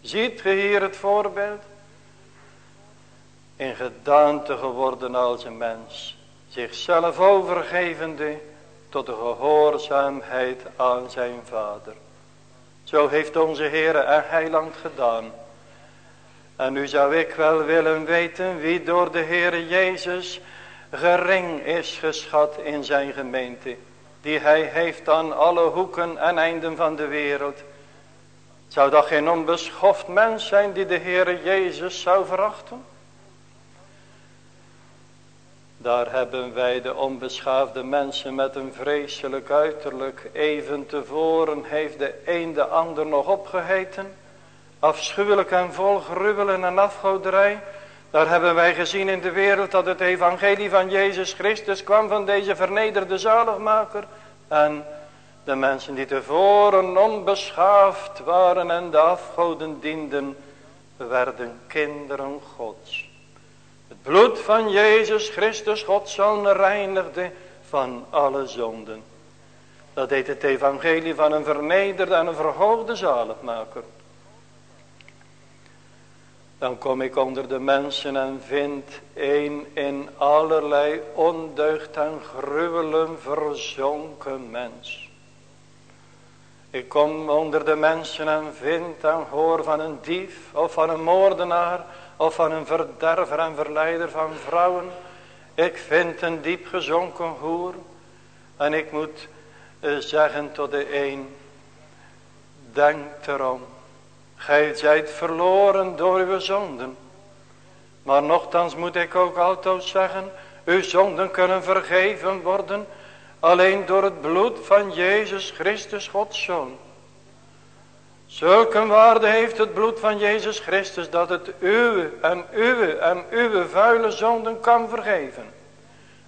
Ziet ge hier het voorbeeld? In gedaante geworden als een mens, zichzelf overgevende tot de gehoorzaamheid aan zijn vader. Zo heeft onze Heer en Heiland gedaan. En nu zou ik wel willen weten wie door de Heer Jezus gering is geschat in zijn gemeente. Die hij heeft aan alle hoeken en einden van de wereld. Zou dat geen onbeschoft mens zijn die de Heer Jezus zou verachten? Daar hebben wij de onbeschaafde mensen met een vreselijk uiterlijk. Even tevoren heeft de een de ander nog opgeheten. Afschuwelijk en vol gruwelen en afgoderij. Daar hebben wij gezien in de wereld dat het evangelie van Jezus Christus kwam van deze vernederde zaligmaker. En de mensen die tevoren onbeschaafd waren en de afgoden dienden, werden kinderen gods. Bloed van Jezus Christus, Gods Zoon, reinigde van alle zonden. Dat deed het evangelie van een vernederde en een verhoogde zaligmaker. Dan kom ik onder de mensen en vind een in allerlei ondeugd en gruwelen verzonken mens. Ik kom onder de mensen en vind en hoor van een dief of van een moordenaar of van een verderver en verleider van vrouwen. Ik vind een diep gezonken hoer en ik moet eh, zeggen tot de een, denk erom Gij zijt verloren door uw zonden. Maar nochtans moet ik ook altijd zeggen. Uw zonden kunnen vergeven worden. Alleen door het bloed van Jezus Christus Gods Zoon. Zulke waarde heeft het bloed van Jezus Christus. Dat het uwe en uwe en uwe vuile zonden kan vergeven.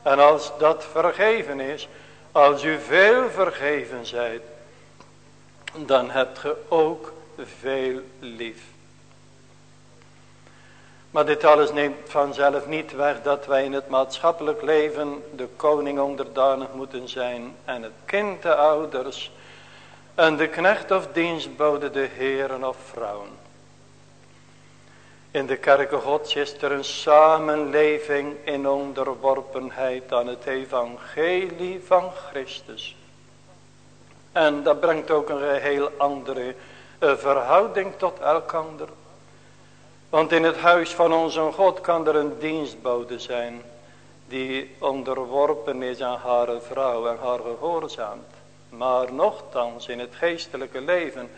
En als dat vergeven is. Als u veel vergeven zijt. Dan hebt ge ook veel lief. Maar dit alles neemt vanzelf niet weg dat wij in het maatschappelijk leven de koning onderdanig moeten zijn en het kind de ouders en de knecht of dienstbode de heren of vrouwen. In de kerken gods is er een samenleving in onderworpenheid aan het evangelie van Christus. En dat brengt ook een heel andere een verhouding tot elkander. Want in het huis van onze God kan er een dienstbode zijn. Die onderworpen is aan haar vrouw en haar gehoorzaamt. Maar nochtans in het geestelijke leven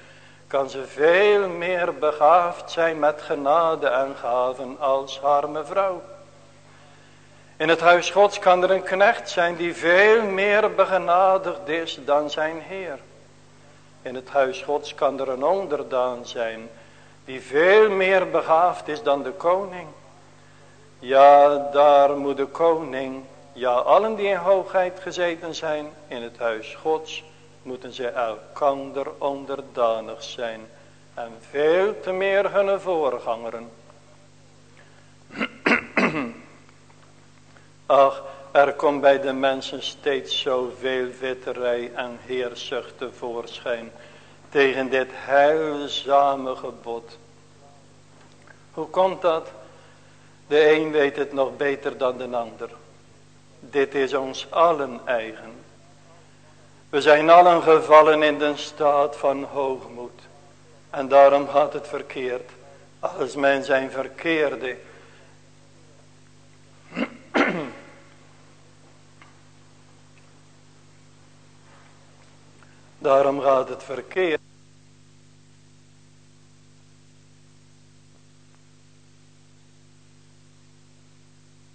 kan ze veel meer begaafd zijn met genade en gaven als haar mevrouw. In het huis gods kan er een knecht zijn die veel meer begenadigd is dan zijn heer. In het huis gods kan er een onderdaan zijn die veel meer begaafd is dan de koning. Ja, daar moet de koning, ja allen die in hoogheid gezeten zijn in het huis gods, moeten ze elkander onderdanig zijn. En veel te meer hun voorgangeren. *clears throat* Ach, er komt bij de mensen steeds zoveel witterij en heerzucht tevoorschijn tegen dit heilzame gebod. Hoe komt dat? De een weet het nog beter dan de ander. Dit is ons allen eigen. We zijn allen gevallen in de staat van hoogmoed. En daarom gaat het verkeerd. Als men zijn verkeerde *clears throat* Daarom gaat het verkeerd.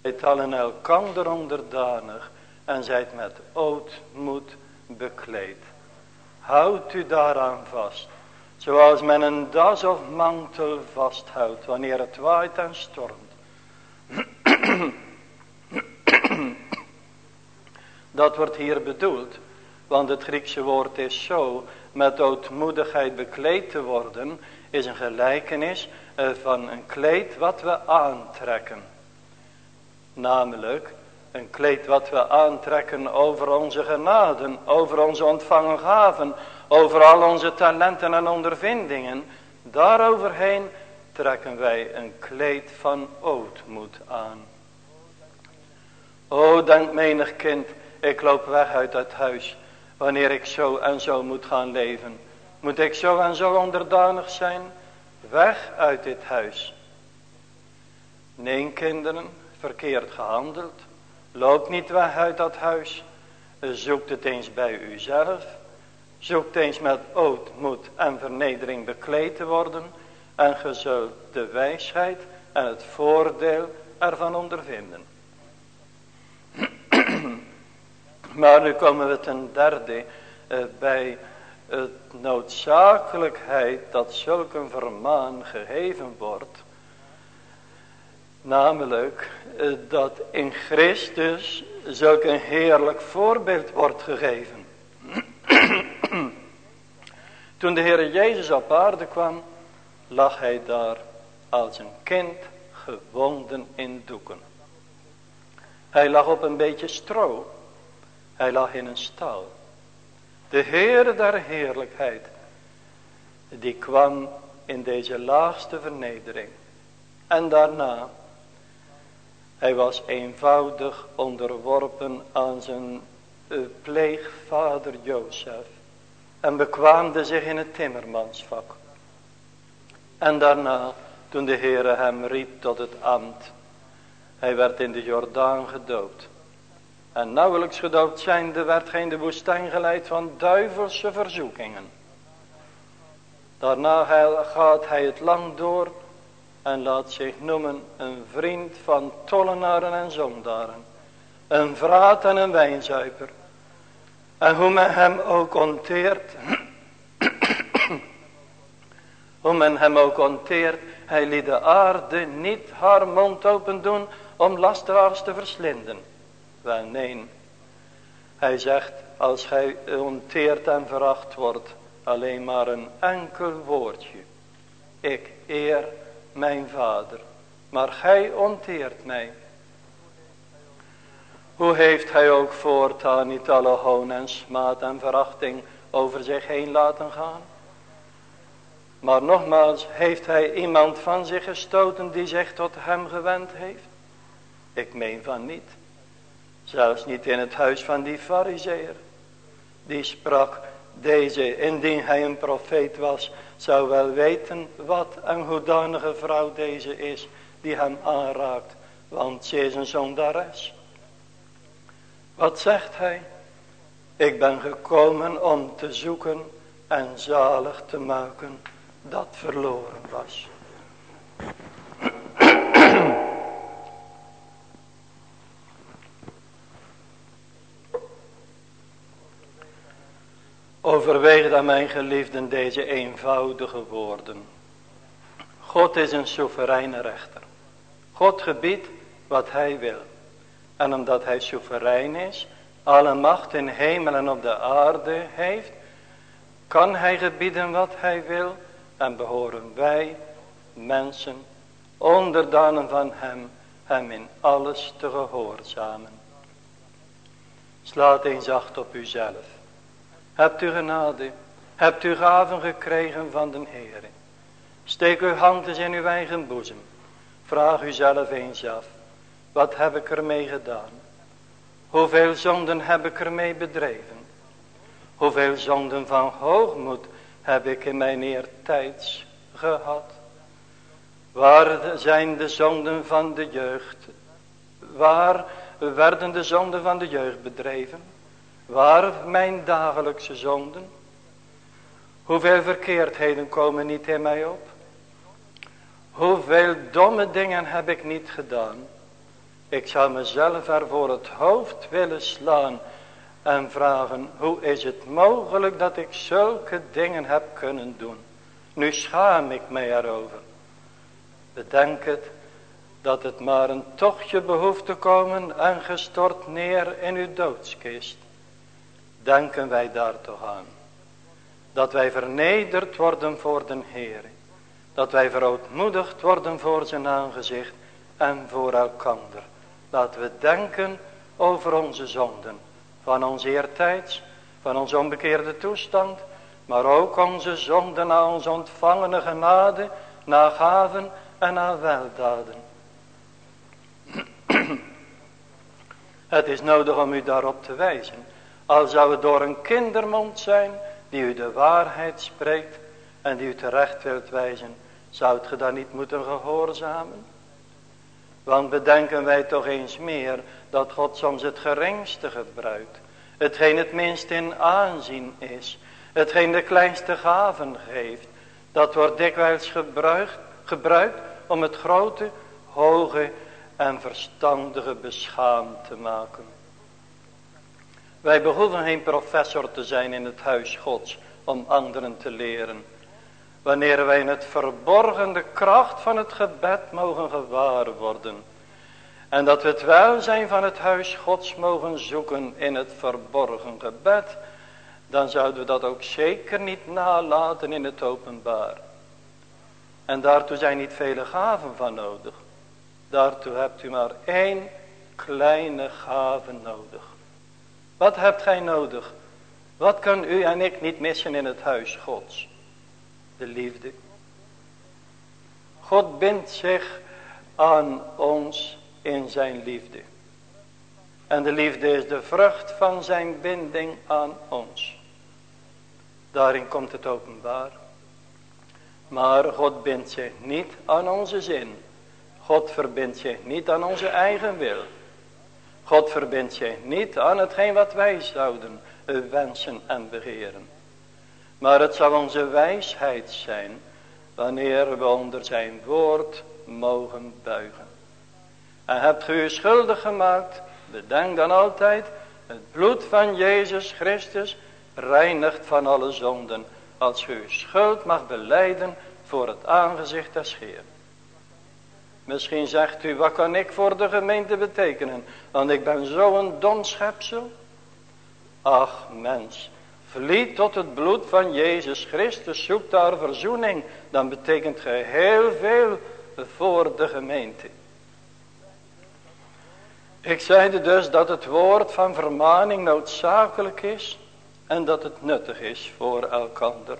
Zijt allen elkander onderdanig en zijt met ootmoed bekleed. Houd u daaraan vast. Zoals men een das of mantel vasthoudt wanneer het waait en stormt. Dat wordt hier bedoeld want het Griekse woord is zo, met ootmoedigheid bekleed te worden, is een gelijkenis eh, van een kleed wat we aantrekken. Namelijk, een kleed wat we aantrekken over onze genaden, over onze ontvangen gaven, over al onze talenten en ondervindingen. Daaroverheen trekken wij een kleed van ootmoed aan. O, denk menig kind, ik loop weg uit het huis wanneer ik zo en zo moet gaan leven. Moet ik zo en zo onderdanig zijn? Weg uit dit huis. Nee kinderen, verkeerd gehandeld. Loop niet weg uit dat huis. Zoek het eens bij uzelf. Zoek eens met ootmoed en vernedering bekleed te worden. En ge zult de wijsheid en het voordeel ervan ondervinden. *clears throat* Maar nu komen we ten derde eh, bij het noodzakelijkheid dat zulk een vermaan gegeven wordt. Namelijk eh, dat in Christus zulk een heerlijk voorbeeld wordt gegeven. *clears throat* Toen de Heer Jezus op aarde kwam, lag hij daar als een kind gewonden in doeken. Hij lag op een beetje stro. Hij lag in een stal. De Heer der heerlijkheid. Die kwam in deze laagste vernedering. En daarna, hij was eenvoudig onderworpen aan zijn eh, pleegvader Jozef. En bekwaamde zich in het timmermansvak. En daarna, toen de Heere hem riep tot het ambt. Hij werd in de Jordaan gedoopt. En nauwelijks gedoopt zijnde werd geen de woestijn geleid van duivelse verzoekingen. Daarna gaat hij het land door en laat zich noemen een vriend van tollenaren en zondaren. Een vraat en een wijnzuiper. En hoe men hem ook onteert. *clears throat* hoe men hem ook onteert. Hij liet de aarde niet haar mond open doen om lasteraars te verslinden. Wel nee. Hij zegt als gij onteerd en veracht wordt. Alleen maar een enkel woordje. Ik eer mijn vader. Maar gij onteert mij. Hoe heeft hij ook voortaan niet alle hoon en smaad en verachting over zich heen laten gaan? Maar nogmaals, heeft hij iemand van zich gestoten die zich tot hem gewend heeft? Ik meen van niet. Zelfs niet in het huis van die fariseer. Die sprak, deze, indien hij een profeet was, zou wel weten wat en hoedanige vrouw deze is die hem aanraakt. Want ze is een zondares. Wat zegt hij? Ik ben gekomen om te zoeken en zalig te maken dat verloren was. Overweeg dan mijn geliefden deze eenvoudige woorden. God is een soevereine rechter. God gebiedt wat hij wil. En omdat hij soeverein is, alle macht in hemel en op de aarde heeft, kan hij gebieden wat hij wil en behoren wij, mensen, onderdanen van hem, hem in alles te gehoorzamen. Slaat eens acht op uzelf. Hebt u genade, hebt u gaven gekregen van de Heer. Steek uw hand eens in uw eigen boezem. Vraag uzelf eens af. Wat heb ik ermee gedaan? Hoeveel zonden heb ik ermee bedreven? Hoeveel zonden van hoogmoed heb ik in mijn eertijds gehad? Waar zijn de zonden van de jeugd? Waar werden de zonden van de jeugd bedreven? Waar mijn dagelijkse zonden? Hoeveel verkeerdheden komen niet in mij op? Hoeveel domme dingen heb ik niet gedaan? Ik zou mezelf er voor het hoofd willen slaan en vragen, hoe is het mogelijk dat ik zulke dingen heb kunnen doen? Nu schaam ik mij erover. Bedenk het, dat het maar een tochtje behoeft te komen en gestort neer in uw doodskist. Denken wij daar toch aan. Dat wij vernederd worden voor den Heer. Dat wij verootmoedigd worden voor zijn aangezicht en voor elkander. Laten we denken over onze zonden. Van ons eertijds, van onze onbekeerde toestand. Maar ook onze zonden na onze ontvangene genade, na gaven en na weldaden. *clears throat* Het is nodig om u daarop te wijzen. Al zou het door een kindermond zijn die u de waarheid spreekt en die u terecht wilt wijzen. Zou het dan niet moeten gehoorzamen? Want bedenken wij toch eens meer dat God soms het geringste gebruikt. Hetgeen het minst in aanzien is. Hetgeen de kleinste gaven geeft. Dat wordt dikwijls gebruikt, gebruikt om het grote, hoge en verstandige beschaamd te maken. Wij behoeven geen professor te zijn in het huis gods om anderen te leren. Wanneer wij in het verborgen de kracht van het gebed mogen gewaar worden. En dat we het welzijn van het huis gods mogen zoeken in het verborgen gebed. Dan zouden we dat ook zeker niet nalaten in het openbaar. En daartoe zijn niet vele gaven van nodig. Daartoe hebt u maar één kleine gave nodig. Wat hebt gij nodig? Wat kan u en ik niet missen in het huis gods? De liefde. God bindt zich aan ons in zijn liefde. En de liefde is de vrucht van zijn binding aan ons. Daarin komt het openbaar. Maar God bindt zich niet aan onze zin. God verbindt zich niet aan onze eigen wil. God verbindt zich niet aan hetgeen wat wij zouden wensen en begeren. Maar het zal onze wijsheid zijn wanneer we onder zijn woord mogen buigen. En hebt u schuldig gemaakt, bedenk dan altijd, het bloed van Jezus Christus reinigt van alle zonden, als u schuld mag beleiden voor het aangezicht des Heer. Misschien zegt u, wat kan ik voor de gemeente betekenen, want ik ben zo'n dom schepsel. Ach mens, vliet tot het bloed van Jezus Christus, zoek daar verzoening, dan betekent ge heel veel voor de gemeente. Ik zeide dus dat het woord van vermaning noodzakelijk is en dat het nuttig is voor elkander.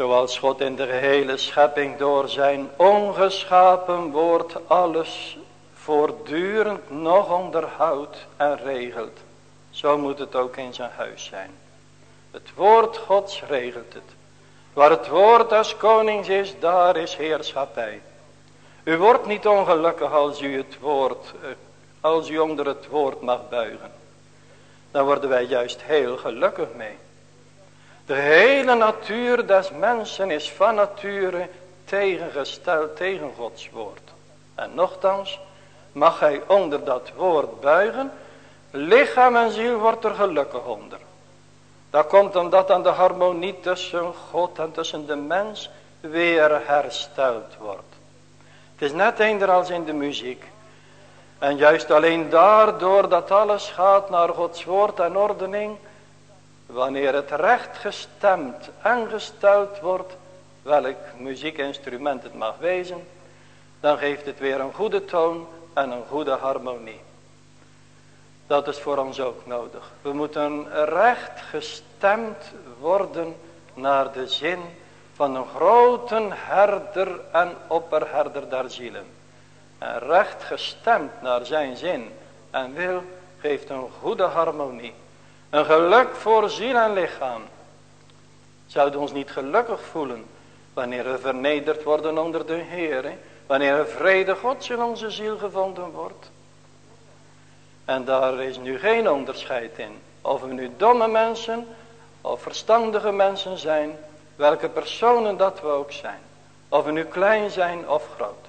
Zoals God in de gehele schepping door zijn ongeschapen woord alles voortdurend nog onderhoudt en regelt. Zo moet het ook in zijn huis zijn. Het woord Gods regelt het. Waar het woord als konings is, daar is heerschappij. U wordt niet ongelukkig als u het woord, eh, als u onder het woord mag buigen. Dan worden wij juist heel gelukkig mee. De hele natuur des mensen is van nature tegengesteld tegen Gods woord. En nochtans mag hij onder dat woord buigen. Lichaam en ziel wordt er gelukkig onder. Dat komt omdat dan de harmonie tussen God en tussen de mens weer hersteld wordt. Het is net eender als in de muziek. En juist alleen daardoor dat alles gaat naar Gods woord en ordening. Wanneer het recht gestemd en gesteld wordt. Welk muziekinstrument het mag wezen. Dan geeft het weer een goede toon en een goede harmonie. Dat is voor ons ook nodig. We moeten recht gestemd worden naar de zin van een grote herder en opperherder der zielen. En recht gestemd naar zijn zin en wil geeft een goede harmonie. Een geluk voor ziel en lichaam. Zouden ons niet gelukkig voelen wanneer we vernederd worden onder de Heer. Wanneer er vrede Gods in onze ziel gevonden wordt. En daar is nu geen onderscheid in. Of we nu domme mensen of verstandige mensen zijn. Welke personen dat we ook zijn. Of we nu klein zijn of groot.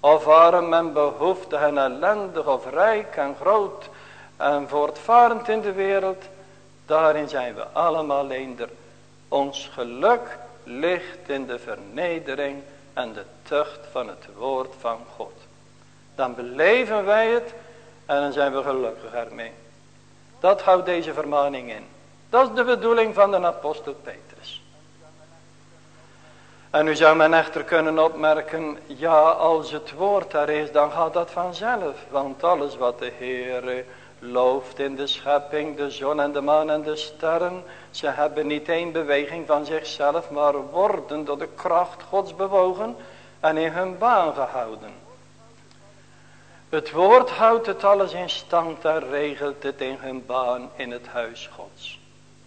Of arm en behoeftig en ellendig of rijk en groot. En voortvarend in de wereld. Daarin zijn we allemaal eender. Ons geluk ligt in de vernedering en de tucht van het woord van God. Dan beleven wij het en dan zijn we gelukkig ermee. Dat houdt deze vermaning in. Dat is de bedoeling van de apostel Petrus. En nu zou men echter kunnen opmerken, ja als het woord daar is, dan gaat dat vanzelf. Want alles wat de Heer looft in de schepping, de zon en de maan en de sterren, ze hebben niet één beweging van zichzelf, maar worden door de kracht Gods bewogen en in hun baan gehouden. Het woord houdt het alles in stand en regelt het in hun baan in het huis Gods.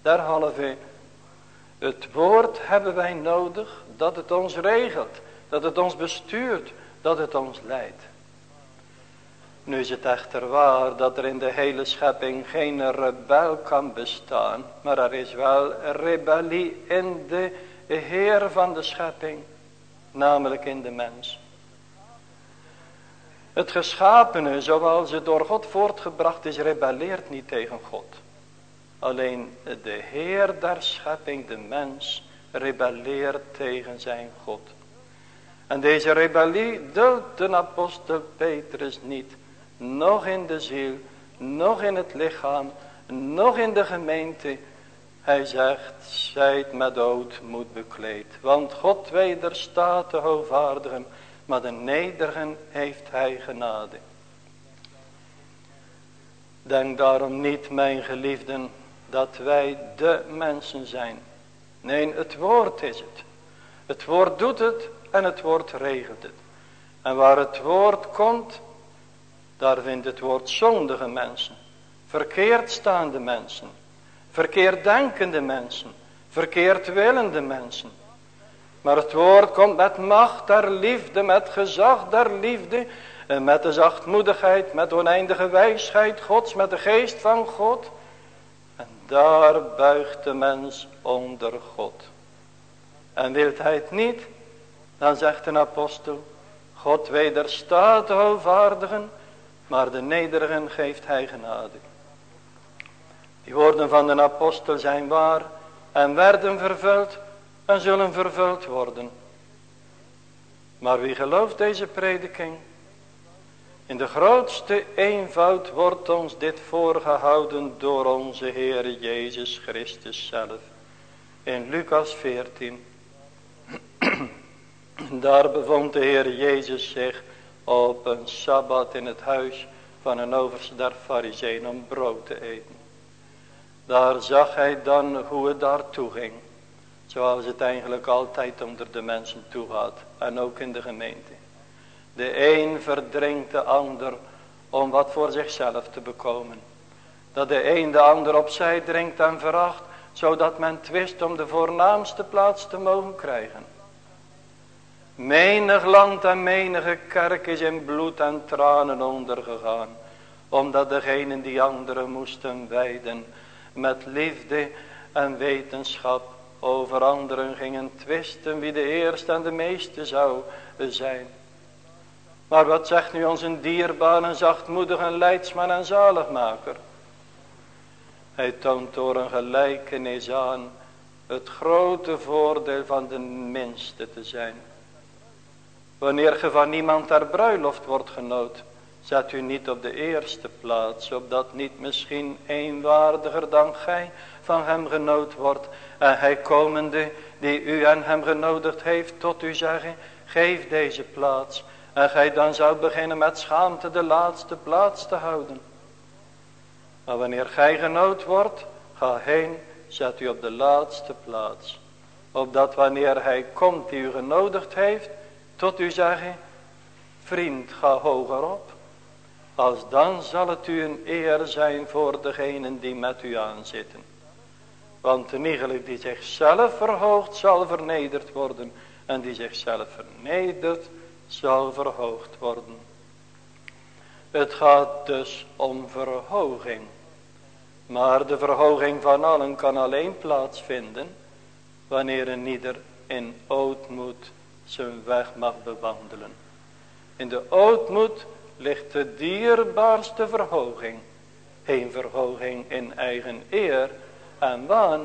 Derhalve, het woord hebben wij nodig dat het ons regelt, dat het ons bestuurt, dat het ons leidt. Nu is het echter waar dat er in de hele schepping geen rebel kan bestaan, maar er is wel rebellie in de Heer van de schepping, namelijk in de mens. Het geschapene, zoals het door God voortgebracht is, rebelleert niet tegen God. Alleen de Heer der schepping, de mens, rebelleert tegen zijn God. En deze rebellie duldt de apostel Petrus niet. Nog in de ziel, nog in het lichaam, nog in de gemeente. Hij zegt, zijt met moet bekleed. Want God wederstaat de hoogvaardigen maar de nederigen heeft hij genade. Denk daarom niet, mijn geliefden, dat wij de mensen zijn. Nee, het woord is het. Het woord doet het en het woord regelt het. En waar het woord komt, daar vindt het woord zondige mensen. Verkeerd staande mensen. Verkeerd denkende mensen. Verkeerd willende mensen. Maar het woord komt met macht der liefde, met gezag der liefde. Met de zachtmoedigheid, met oneindige wijsheid Gods, met de geest van God. En daar buigt de mens onder God. En wilt hij het niet, dan zegt een apostel, God wederstaat de hoogvaardigen, maar de nederigen geeft hij genade. Die woorden van de apostel zijn waar en werden vervuld en zullen vervuld worden. Maar wie gelooft deze prediking? In de grootste eenvoud wordt ons dit voorgehouden door onze Heer Jezus Christus zelf. In Lucas 14. *clears throat* Daar bevond de Heer Jezus zich op een Sabbat in het huis van een overste der Farizeeën om brood te eten. Daar zag hij dan hoe het daartoe ging. Zoals het eigenlijk altijd onder de mensen toe gaat. En ook in de gemeente. De een verdringt de ander om wat voor zichzelf te bekomen. Dat de een de ander opzij dringt en veracht. Zodat men twist om de voornaamste plaats te mogen krijgen. Menig land en menige kerk is in bloed en tranen ondergegaan. Omdat degenen die anderen moesten wijden met liefde en wetenschap over anderen gingen twisten wie de eerste en de meeste zou zijn. Maar wat zegt nu onze dierbare, zachtmoedige leidsman en zaligmaker? Hij toont door een gelijkenis aan het grote voordeel van de minste te zijn. Wanneer ge van niemand ter bruiloft wordt genood, zet u niet op de eerste plaats, opdat niet misschien een waardiger dan gij van hem genood wordt. En hij komende, die u en hem genodigd heeft, tot u zeggen, geef deze plaats. En gij dan zou beginnen met schaamte de laatste plaats te houden. Maar wanneer gij genood wordt, ga heen, zet u op de laatste plaats. Opdat wanneer hij komt die u genodigd heeft, tot u zeggen, vriend ga hoger op. Als dan zal het u een eer zijn voor degenen die met u aanzitten. Want een iegelijk die zichzelf verhoogt zal vernederd worden. En die zichzelf vernedert zal verhoogd worden. Het gaat dus om verhoging. Maar de verhoging van allen kan alleen plaatsvinden. Wanneer een ieder in ootmoed zijn weg mag bewandelen. In de ootmoed ligt de dierbaarste verhoging. Geen verhoging in eigen eer en waan,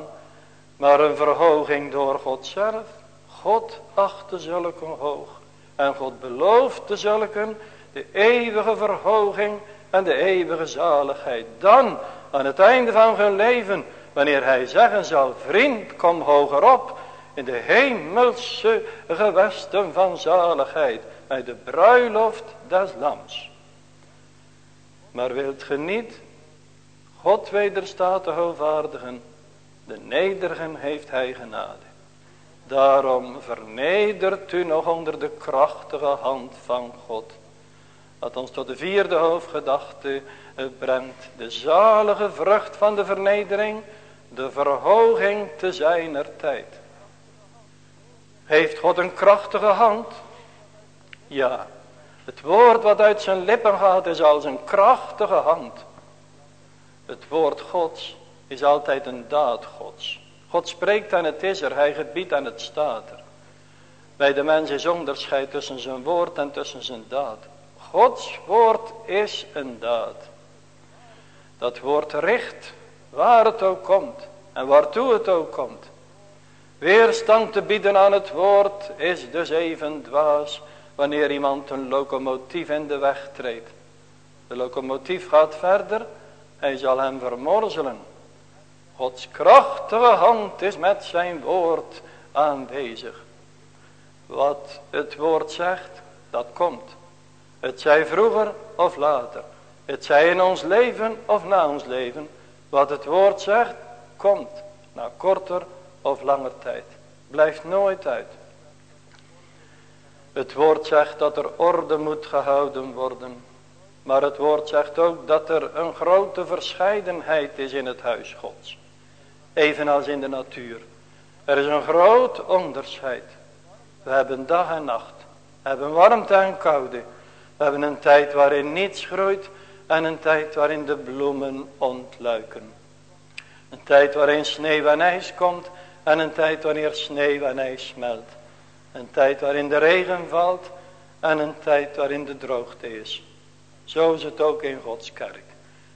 maar een verhoging door God zelf. God achtte zulke hoog. En God beloofde zulken de eeuwige verhoging en de eeuwige zaligheid. Dan, aan het einde van hun leven, wanneer hij zeggen zal, vriend, kom hoger op, in de hemelse gewesten van zaligheid, bij de bruiloft des lams. Maar wilt ge niet, God wederstaat de hoogvaardigen, de nederigen heeft hij genade. Daarom vernedert u nog onder de krachtige hand van God. Wat ons tot de vierde hoofdgedachte brengt. De zalige vrucht van de vernedering. De verhoging te zijner tijd. Heeft God een krachtige hand? Ja. Het woord wat uit zijn lippen gaat is als een krachtige hand. Het woord Gods is altijd een daad Gods. God spreekt en het is er, hij gebiedt en het staat er. Bij de mens is onderscheid tussen zijn woord en tussen zijn daad. Gods woord is een daad. Dat woord richt waar het ook komt en waartoe het ook komt. Weerstand te bieden aan het woord is dus even dwaas wanneer iemand een locomotief in de weg treedt. De locomotief gaat verder, hij zal hem vermorzelen. Gods krachtige hand is met zijn woord aanwezig. Wat het woord zegt, dat komt. Het zij vroeger of later. Het zij in ons leven of na ons leven. Wat het woord zegt, komt. Na korter of langer tijd. Blijft nooit uit. Het woord zegt dat er orde moet gehouden worden. Maar het woord zegt ook dat er een grote verscheidenheid is in het huis gods. Evenals in de natuur. Er is een groot onderscheid. We hebben dag en nacht. We hebben warmte en koude. We hebben een tijd waarin niets groeit. En een tijd waarin de bloemen ontluiken. Een tijd waarin sneeuw en ijs komt. En een tijd wanneer sneeuw en ijs smelt. Een tijd waarin de regen valt. En een tijd waarin de droogte is. Zo is het ook in Gods kerk.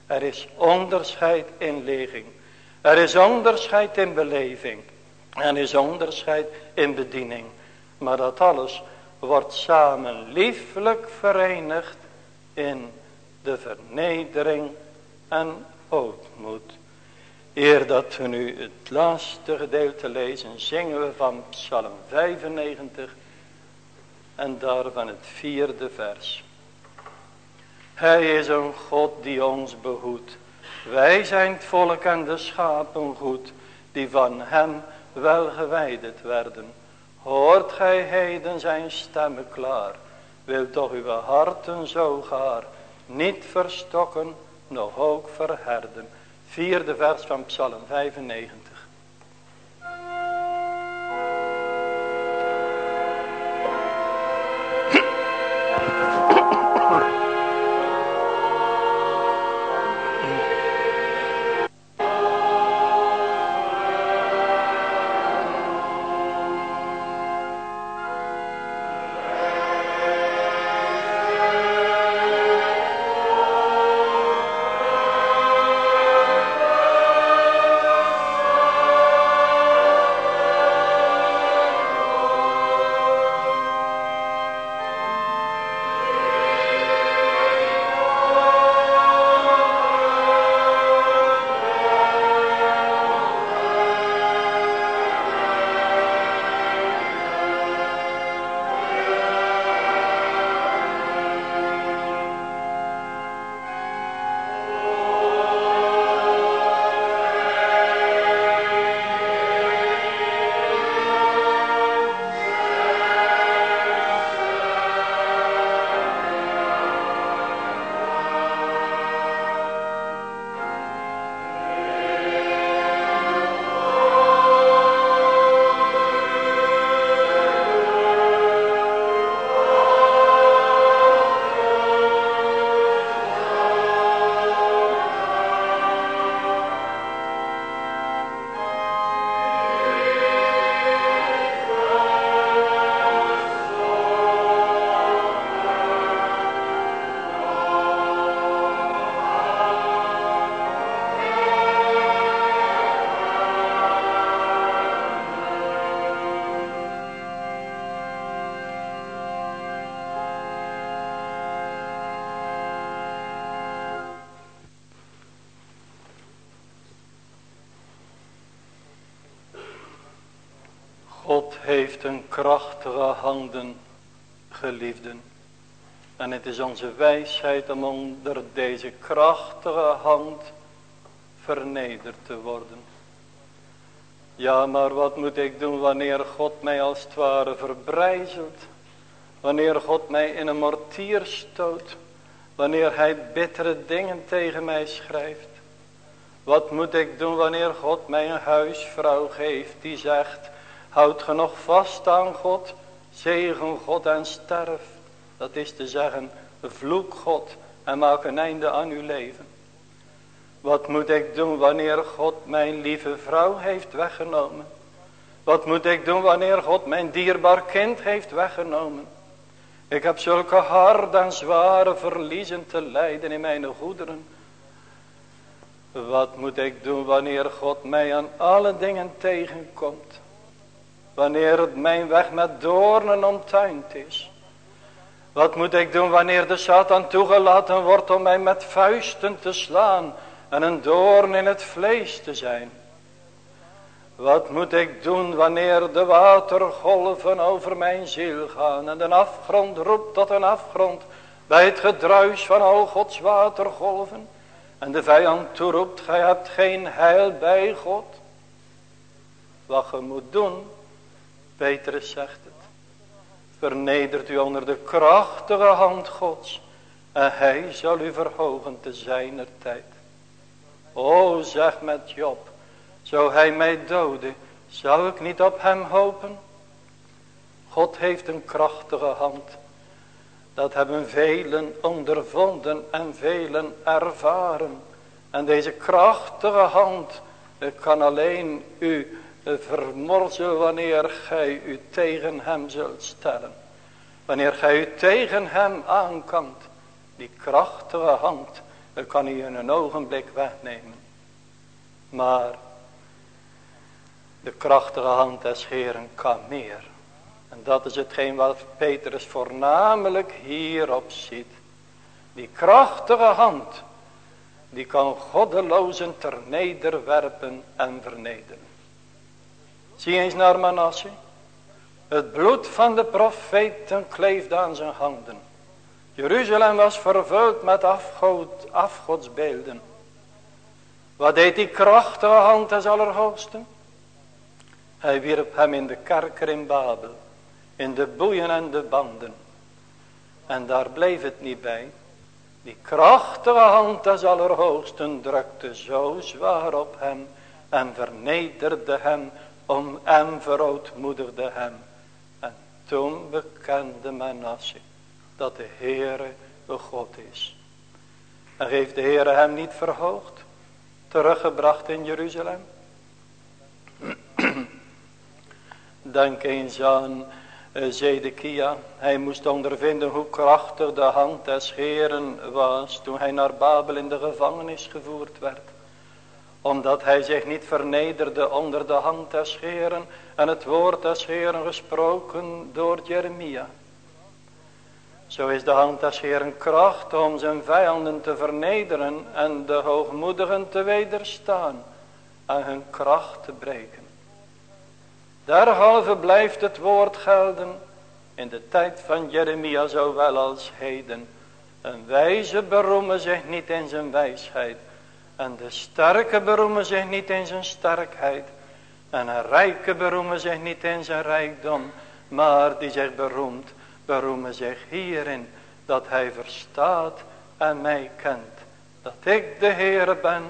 Er is onderscheid in leging. Er is onderscheid in beleving. En is onderscheid in bediening. Maar dat alles wordt samen lieflijk verenigd in de vernedering en ootmoed. Eer dat we nu het laatste gedeelte lezen, zingen we van Psalm 95 en daarvan het vierde vers. Hij is een God die ons behoedt. Wij zijn het volk en de schapen goed, die van hem wel gewijderd werden. Hoort gij heden zijn stemmen klaar, wil toch uw harten zo gaar, niet verstokken, nog ook verherden. Vierde vers van Psalm 95. Een krachtige handen, geliefden. En het is onze wijsheid om onder deze krachtige hand vernederd te worden. Ja, maar wat moet ik doen wanneer God mij als het ware verbrijzelt? Wanneer God mij in een mortier stoot? Wanneer hij bittere dingen tegen mij schrijft? Wat moet ik doen wanneer God mij een huisvrouw geeft die zegt... Houd ge nog vast aan God, zegen God en sterf. Dat is te zeggen, vloek God en maak een einde aan uw leven. Wat moet ik doen wanneer God mijn lieve vrouw heeft weggenomen? Wat moet ik doen wanneer God mijn dierbaar kind heeft weggenomen? Ik heb zulke harde en zware verliezen te lijden in mijn goederen. Wat moet ik doen wanneer God mij aan alle dingen tegenkomt? Wanneer het mijn weg met doornen omtuind is. Wat moet ik doen wanneer de Satan toegelaten wordt om mij met vuisten te slaan en een doorn in het vlees te zijn? Wat moet ik doen wanneer de watergolven over mijn ziel gaan en de afgrond roept tot een afgrond bij het gedruis van al Gods watergolven en de vijand toeroept, gij hebt geen heil bij God. Wat je moet doen Petrus zegt het. Vernedert u onder de krachtige hand Gods. En hij zal u verhogen te zijner tijd. O zeg met Job. Zou hij mij doden. Zou ik niet op hem hopen? God heeft een krachtige hand. Dat hebben velen ondervonden en velen ervaren. En deze krachtige hand kan alleen u vermorzelen wanneer gij u tegen hem zult stellen. Wanneer gij u tegen hem aankant. Die krachtige hand, dan kan hij in een ogenblik wegnemen. Maar de krachtige hand des Heeren kan meer. En dat is hetgeen wat Petrus voornamelijk hierop ziet. Die krachtige hand, die kan goddelozen ter nederwerpen en vernederen. Zie eens naar Manasse. Het bloed van de profeten kleefde aan zijn handen. Jeruzalem was vervuld met afgod, afgodsbeelden. Wat deed die krachtige hand des Allerhoogsten? Hij wierp hem in de kerker in Babel. In de boeien en de banden. En daar bleef het niet bij. Die krachtige hand des Allerhoogsten drukte zo zwaar op hem. En vernederde hem om en verootmoedigde hem. En toen bekende Manasse dat de Heere de God is. En heeft de Heere hem niet verhoogd, teruggebracht in Jeruzalem? *clears throat* Denk eens aan uh, Zedekia. Hij moest ondervinden hoe krachtig de hand des Heeren was toen hij naar Babel in de gevangenis gevoerd werd omdat hij zich niet vernederde onder de hand des Heeren en het woord des Heeren gesproken door Jeremia. Zo is de hand des Heeren kracht om zijn vijanden te vernederen en de hoogmoedigen te wederstaan en hun kracht te breken. Derhalve blijft het woord gelden in de tijd van Jeremia zowel als heden. Een wijze beroemen zich niet in zijn wijsheid, en de sterke beroemen zich niet in zijn sterkheid. En een rijke beroemen zich niet in zijn rijkdom. Maar die zich beroemt, beroemen zich hierin. Dat hij verstaat en mij kent. Dat ik de Heere ben,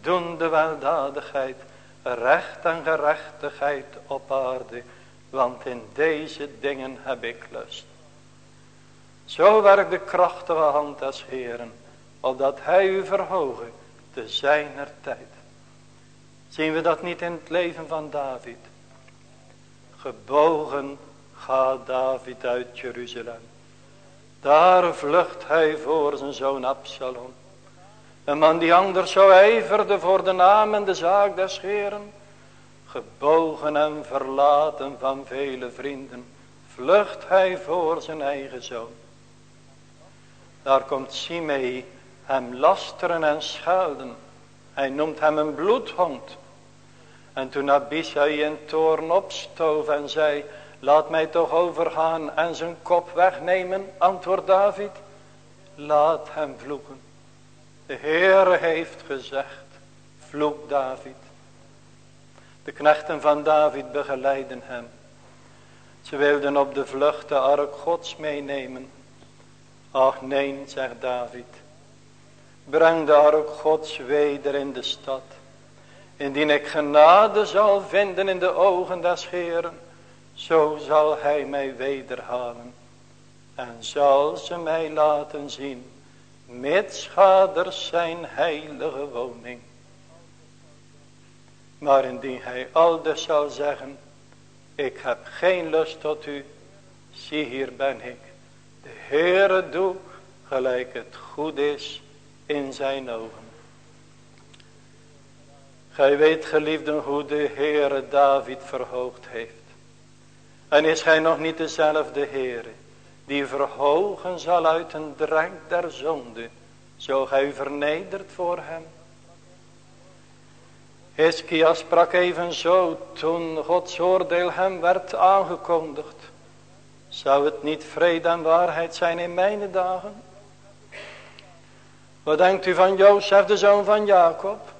doende weldadigheid, recht en gerechtigheid op aarde. Want in deze dingen heb ik lust. Zo werkt de krachtige hand des Heeren, opdat hij u verhogen te zijner tijd. Zien we dat niet in het leven van David? Gebogen gaat David uit Jeruzalem. Daar vlucht hij voor zijn zoon Absalom. Een man die anders zo ijverde voor de naam en de zaak des Heren. Gebogen en verlaten van vele vrienden. Vlucht hij voor zijn eigen zoon. Daar komt Simei hem lasteren en schelden. Hij noemt hem een bloedhond. En toen Abishai in toorn opstoof en zei, laat mij toch overgaan en zijn kop wegnemen, antwoordt David, laat hem vloeken. De Heere heeft gezegd, vloek David. De knechten van David begeleiden hem. Ze wilden op de vlucht de ark gods meenemen. Ach nee, zegt David. Breng de ark gods weder in de stad. Indien ik genade zal vinden in de ogen des Heeren. Zo zal hij mij wederhalen. En zal ze mij laten zien. Mits zijn heilige woning. Maar indien hij aldus zal zeggen. Ik heb geen lust tot u. Zie hier ben ik. De Heere doe gelijk het goed is in zijn ogen. Gij weet geliefden hoe de Heere David verhoogd heeft. En is gij nog niet dezelfde Heere die verhogen zal uit een drank der zonde, zo gij vernedert voor hem. Hiskia sprak even zo toen Gods oordeel hem werd aangekondigd. Zou het niet vrede en waarheid zijn in mijn dagen? Wat denkt u van Jozef, de zoon van Jacob?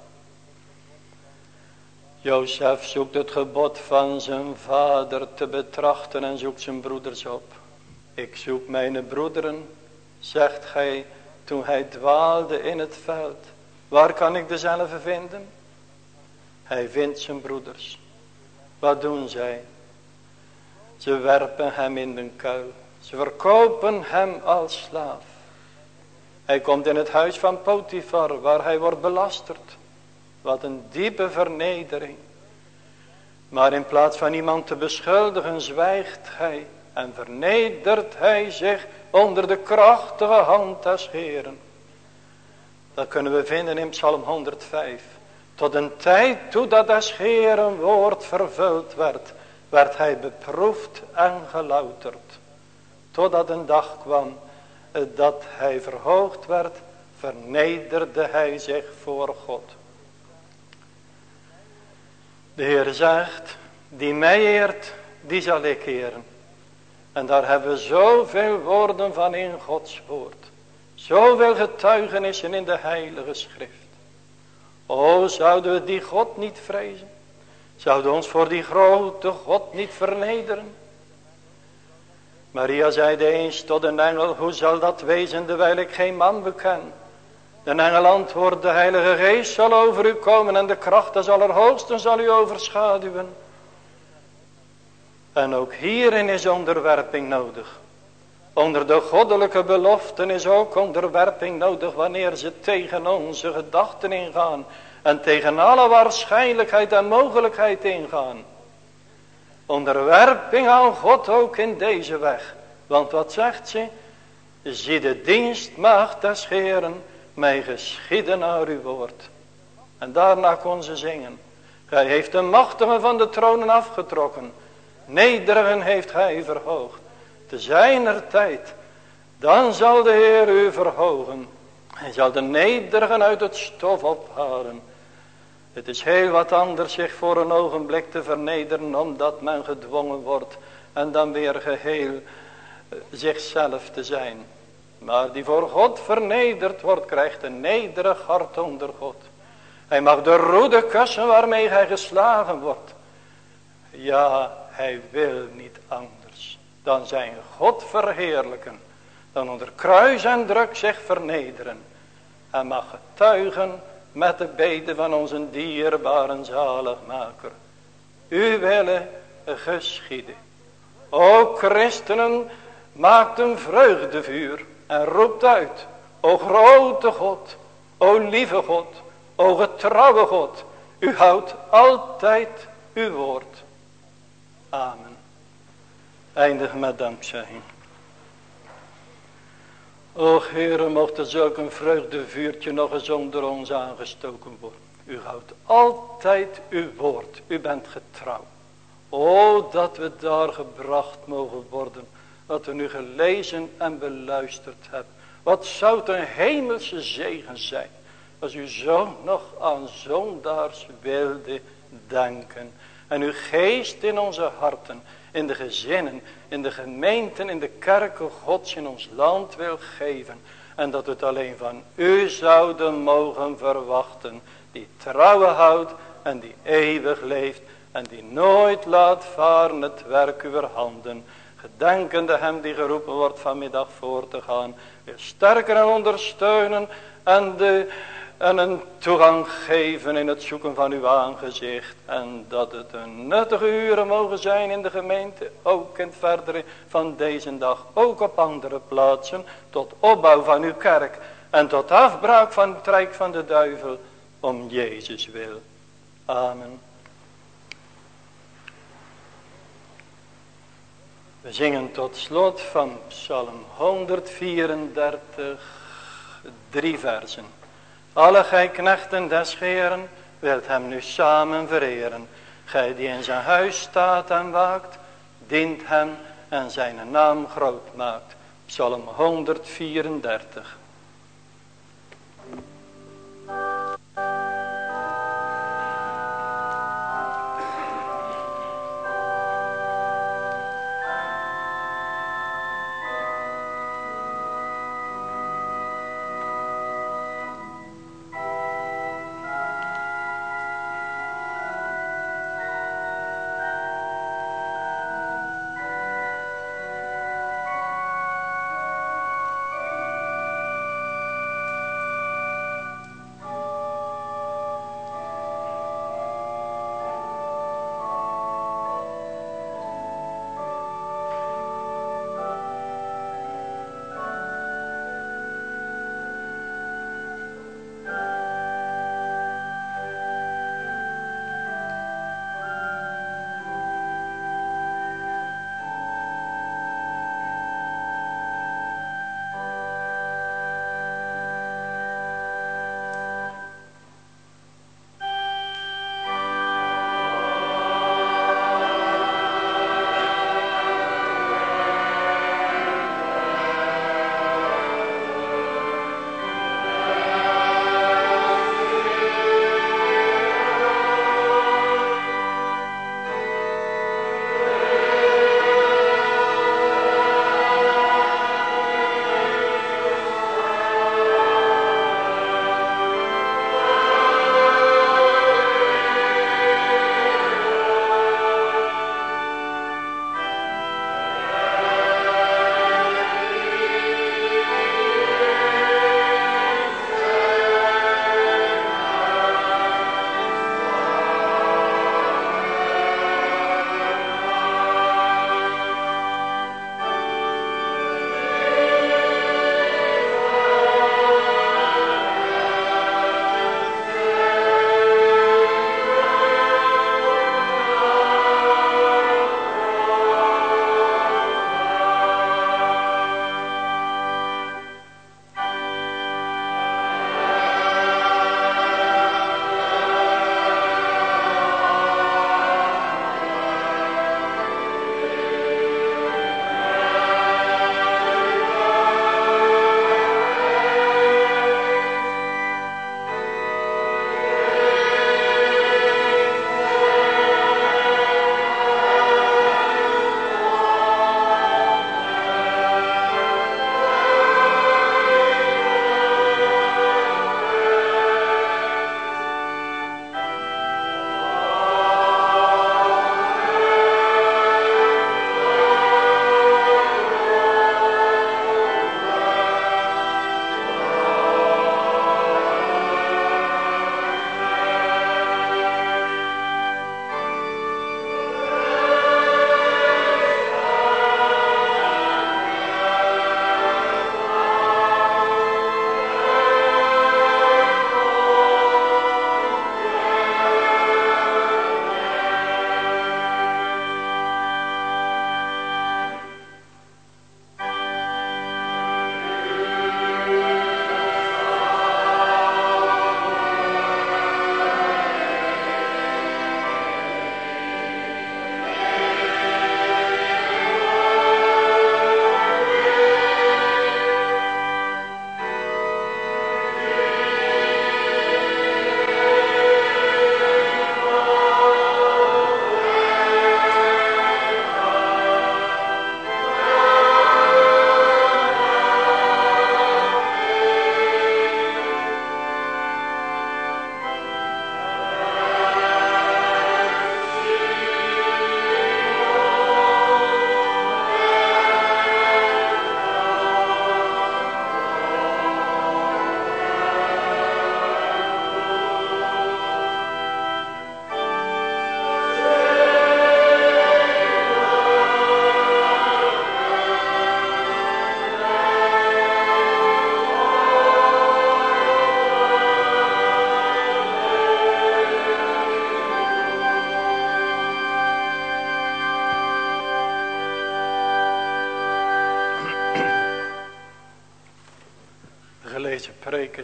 Jozef zoekt het gebod van zijn vader te betrachten en zoekt zijn broeders op. Ik zoek mijn broederen, zegt gij, toen hij dwaalde in het veld. Waar kan ik dezelfde vinden? Hij vindt zijn broeders. Wat doen zij? Ze werpen hem in de kuil. Ze verkopen hem als slaaf. Hij komt in het huis van Potifar waar hij wordt belasterd. Wat een diepe vernedering. Maar in plaats van iemand te beschuldigen zwijgt hij en vernedert hij zich onder de krachtige hand des Heeren. Dat kunnen we vinden in Psalm 105. Tot een tijd toe dat des Heeren woord vervuld werd, werd hij beproefd en gelouterd. Totdat een dag kwam dat hij verhoogd werd, vernederde hij zich voor God. De Heer zegt, die mij eert, die zal ik eren. En daar hebben we zoveel woorden van in Gods woord. Zoveel getuigenissen in de heilige schrift. O, zouden we die God niet vrezen? Zouden we ons voor die grote God niet vernederen? Maria zeide eens tot een engel, hoe zal dat wezen terwijl ik geen man beken? De engel antwoordde, de heilige geest zal over u komen en de kracht des allerhoogsten zal u overschaduwen. En ook hierin is onderwerping nodig. Onder de goddelijke beloften is ook onderwerping nodig wanneer ze tegen onze gedachten ingaan. En tegen alle waarschijnlijkheid en mogelijkheid ingaan. Onderwerping aan God ook in deze weg. Want wat zegt ze? Zie de dienstmaagd des Heeren mij geschieden naar uw woord. En daarna kon ze zingen. Gij heeft de machtigen van de tronen afgetrokken. Nederigen heeft hij verhoogd. Te zijner tijd. Dan zal de Heer u verhogen. Hij zal de nederigen uit het stof ophalen. Het is heel wat anders zich voor een ogenblik te vernederen omdat men gedwongen wordt. En dan weer geheel eh, zichzelf te zijn. Maar die voor God vernederd wordt krijgt een nederig hart onder God. Hij mag de roede kussen waarmee hij geslagen wordt. Ja, hij wil niet anders dan zijn God verheerlijken. Dan onder kruis en druk zich vernederen. Hij mag getuigen met de beden van onze dierbare zaligmaker. U willen geschieden. O christenen, maakt een vreugdevuur en roept uit. O grote God, o lieve God, o getrouwe God. U houdt altijd uw woord. Amen. Eindig met dankzegging. O Heere, mocht er zulk een vreugdevuurtje nog eens onder ons aangestoken worden. U houdt altijd uw woord. U bent getrouw. O, dat we daar gebracht mogen worden. Dat we nu gelezen en beluisterd hebben. Wat zou het een hemelse zegen zijn. Als u zo nog aan zondaars wilde denken. En uw geest in onze harten in de gezinnen, in de gemeenten, in de kerken gods in ons land wil geven. En dat het alleen van u zouden mogen verwachten, die trouwe houdt en die eeuwig leeft en die nooit laat varen het werk uw handen. Gedenkende hem die geroepen wordt vanmiddag voor te gaan, weer sterker en ondersteunen en de en een toegang geven in het zoeken van uw aangezicht. En dat het een nuttige uren mogen zijn in de gemeente, ook in het verdere van deze dag, ook op andere plaatsen, tot opbouw van uw kerk en tot afbraak van het rijk van de duivel, om Jezus wil. Amen. We zingen tot slot van Psalm 134, drie versen. Alle gij knechten des Heeren wilt hem nu samen vereren. Gij die in zijn huis staat en waakt, dient hem en zijn naam groot maakt. Psalm 134.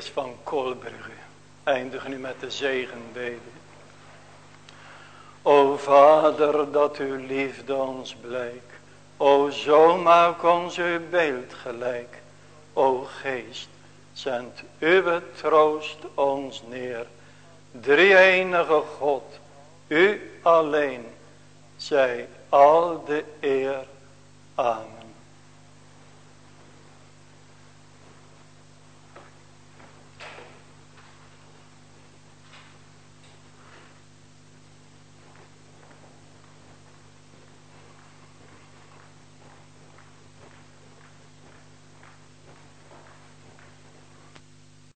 Van Kolbrugge. Eindig nu met de zegenbeden. O Vader, dat uw liefde ons blijkt. O zo maak ons uw beeld gelijk. O Geest, zend uw troost ons neer. Drie enige God, u alleen, zij al de eer.